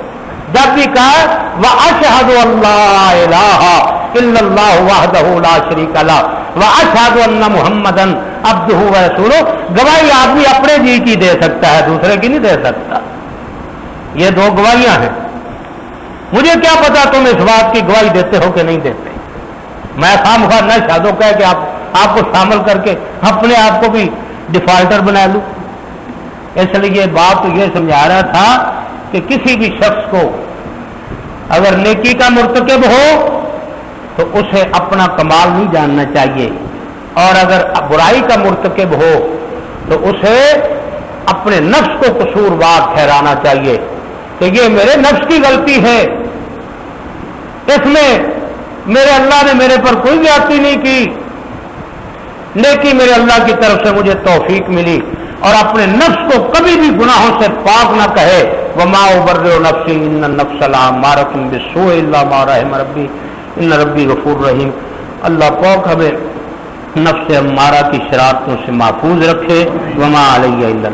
جب بھی کہا وہ اشہد اللہ الہ الا اللہ وحدہ لا شریک اللہ وہ اشہد اللہ محمد ابد رسول گواہی آدمی اپنے جی کی دے سکتا ہے، دوسرے کی نہیں دے سکتا۔ یہ دو گواہیاں ہیں۔ مجھے کیا پتا تم اس بات کی گواہی دیتے ہو کہ نہیں دیتے؟ میں خام خواہ نہ شادو کہہ کہ آپ آپ کو شامل کر کے اپنے آپ کو بھی ڈیفالٹر بنا لوں۔ اس لیے بات تو یہ سمجھا رہا تھا کہ کسی بھی شخص کو اگر نیکی کا مرتکب ہو تو اسے اپنا کمال نہیں جاننا چاہیے اور اگر برائی کا مرتکب ہو تو اسے اپنے نفس کو قصور ٹھہرانا چاہیے کہ یہ میرے نفس کی غلطی ہے۔ اس میں میرے اللہ نے میرے پر کوئی زیادتی نہیں کی۔ نیکی میرے اللہ کی طرف سے مجھے توفیق ملی۔ اور اپنے نفس کو کبھی بھی گناہوں سے پاک نہ کہے۔ وہ ماں ابر نفسی ان نفس مارک سو اللہ مارحم ربی ان ربی غفور رحیم اللہ پاک ہمیں نفس مارا کی شرارتوں سے محفوظ رکھے۔ وما علیہ اللہ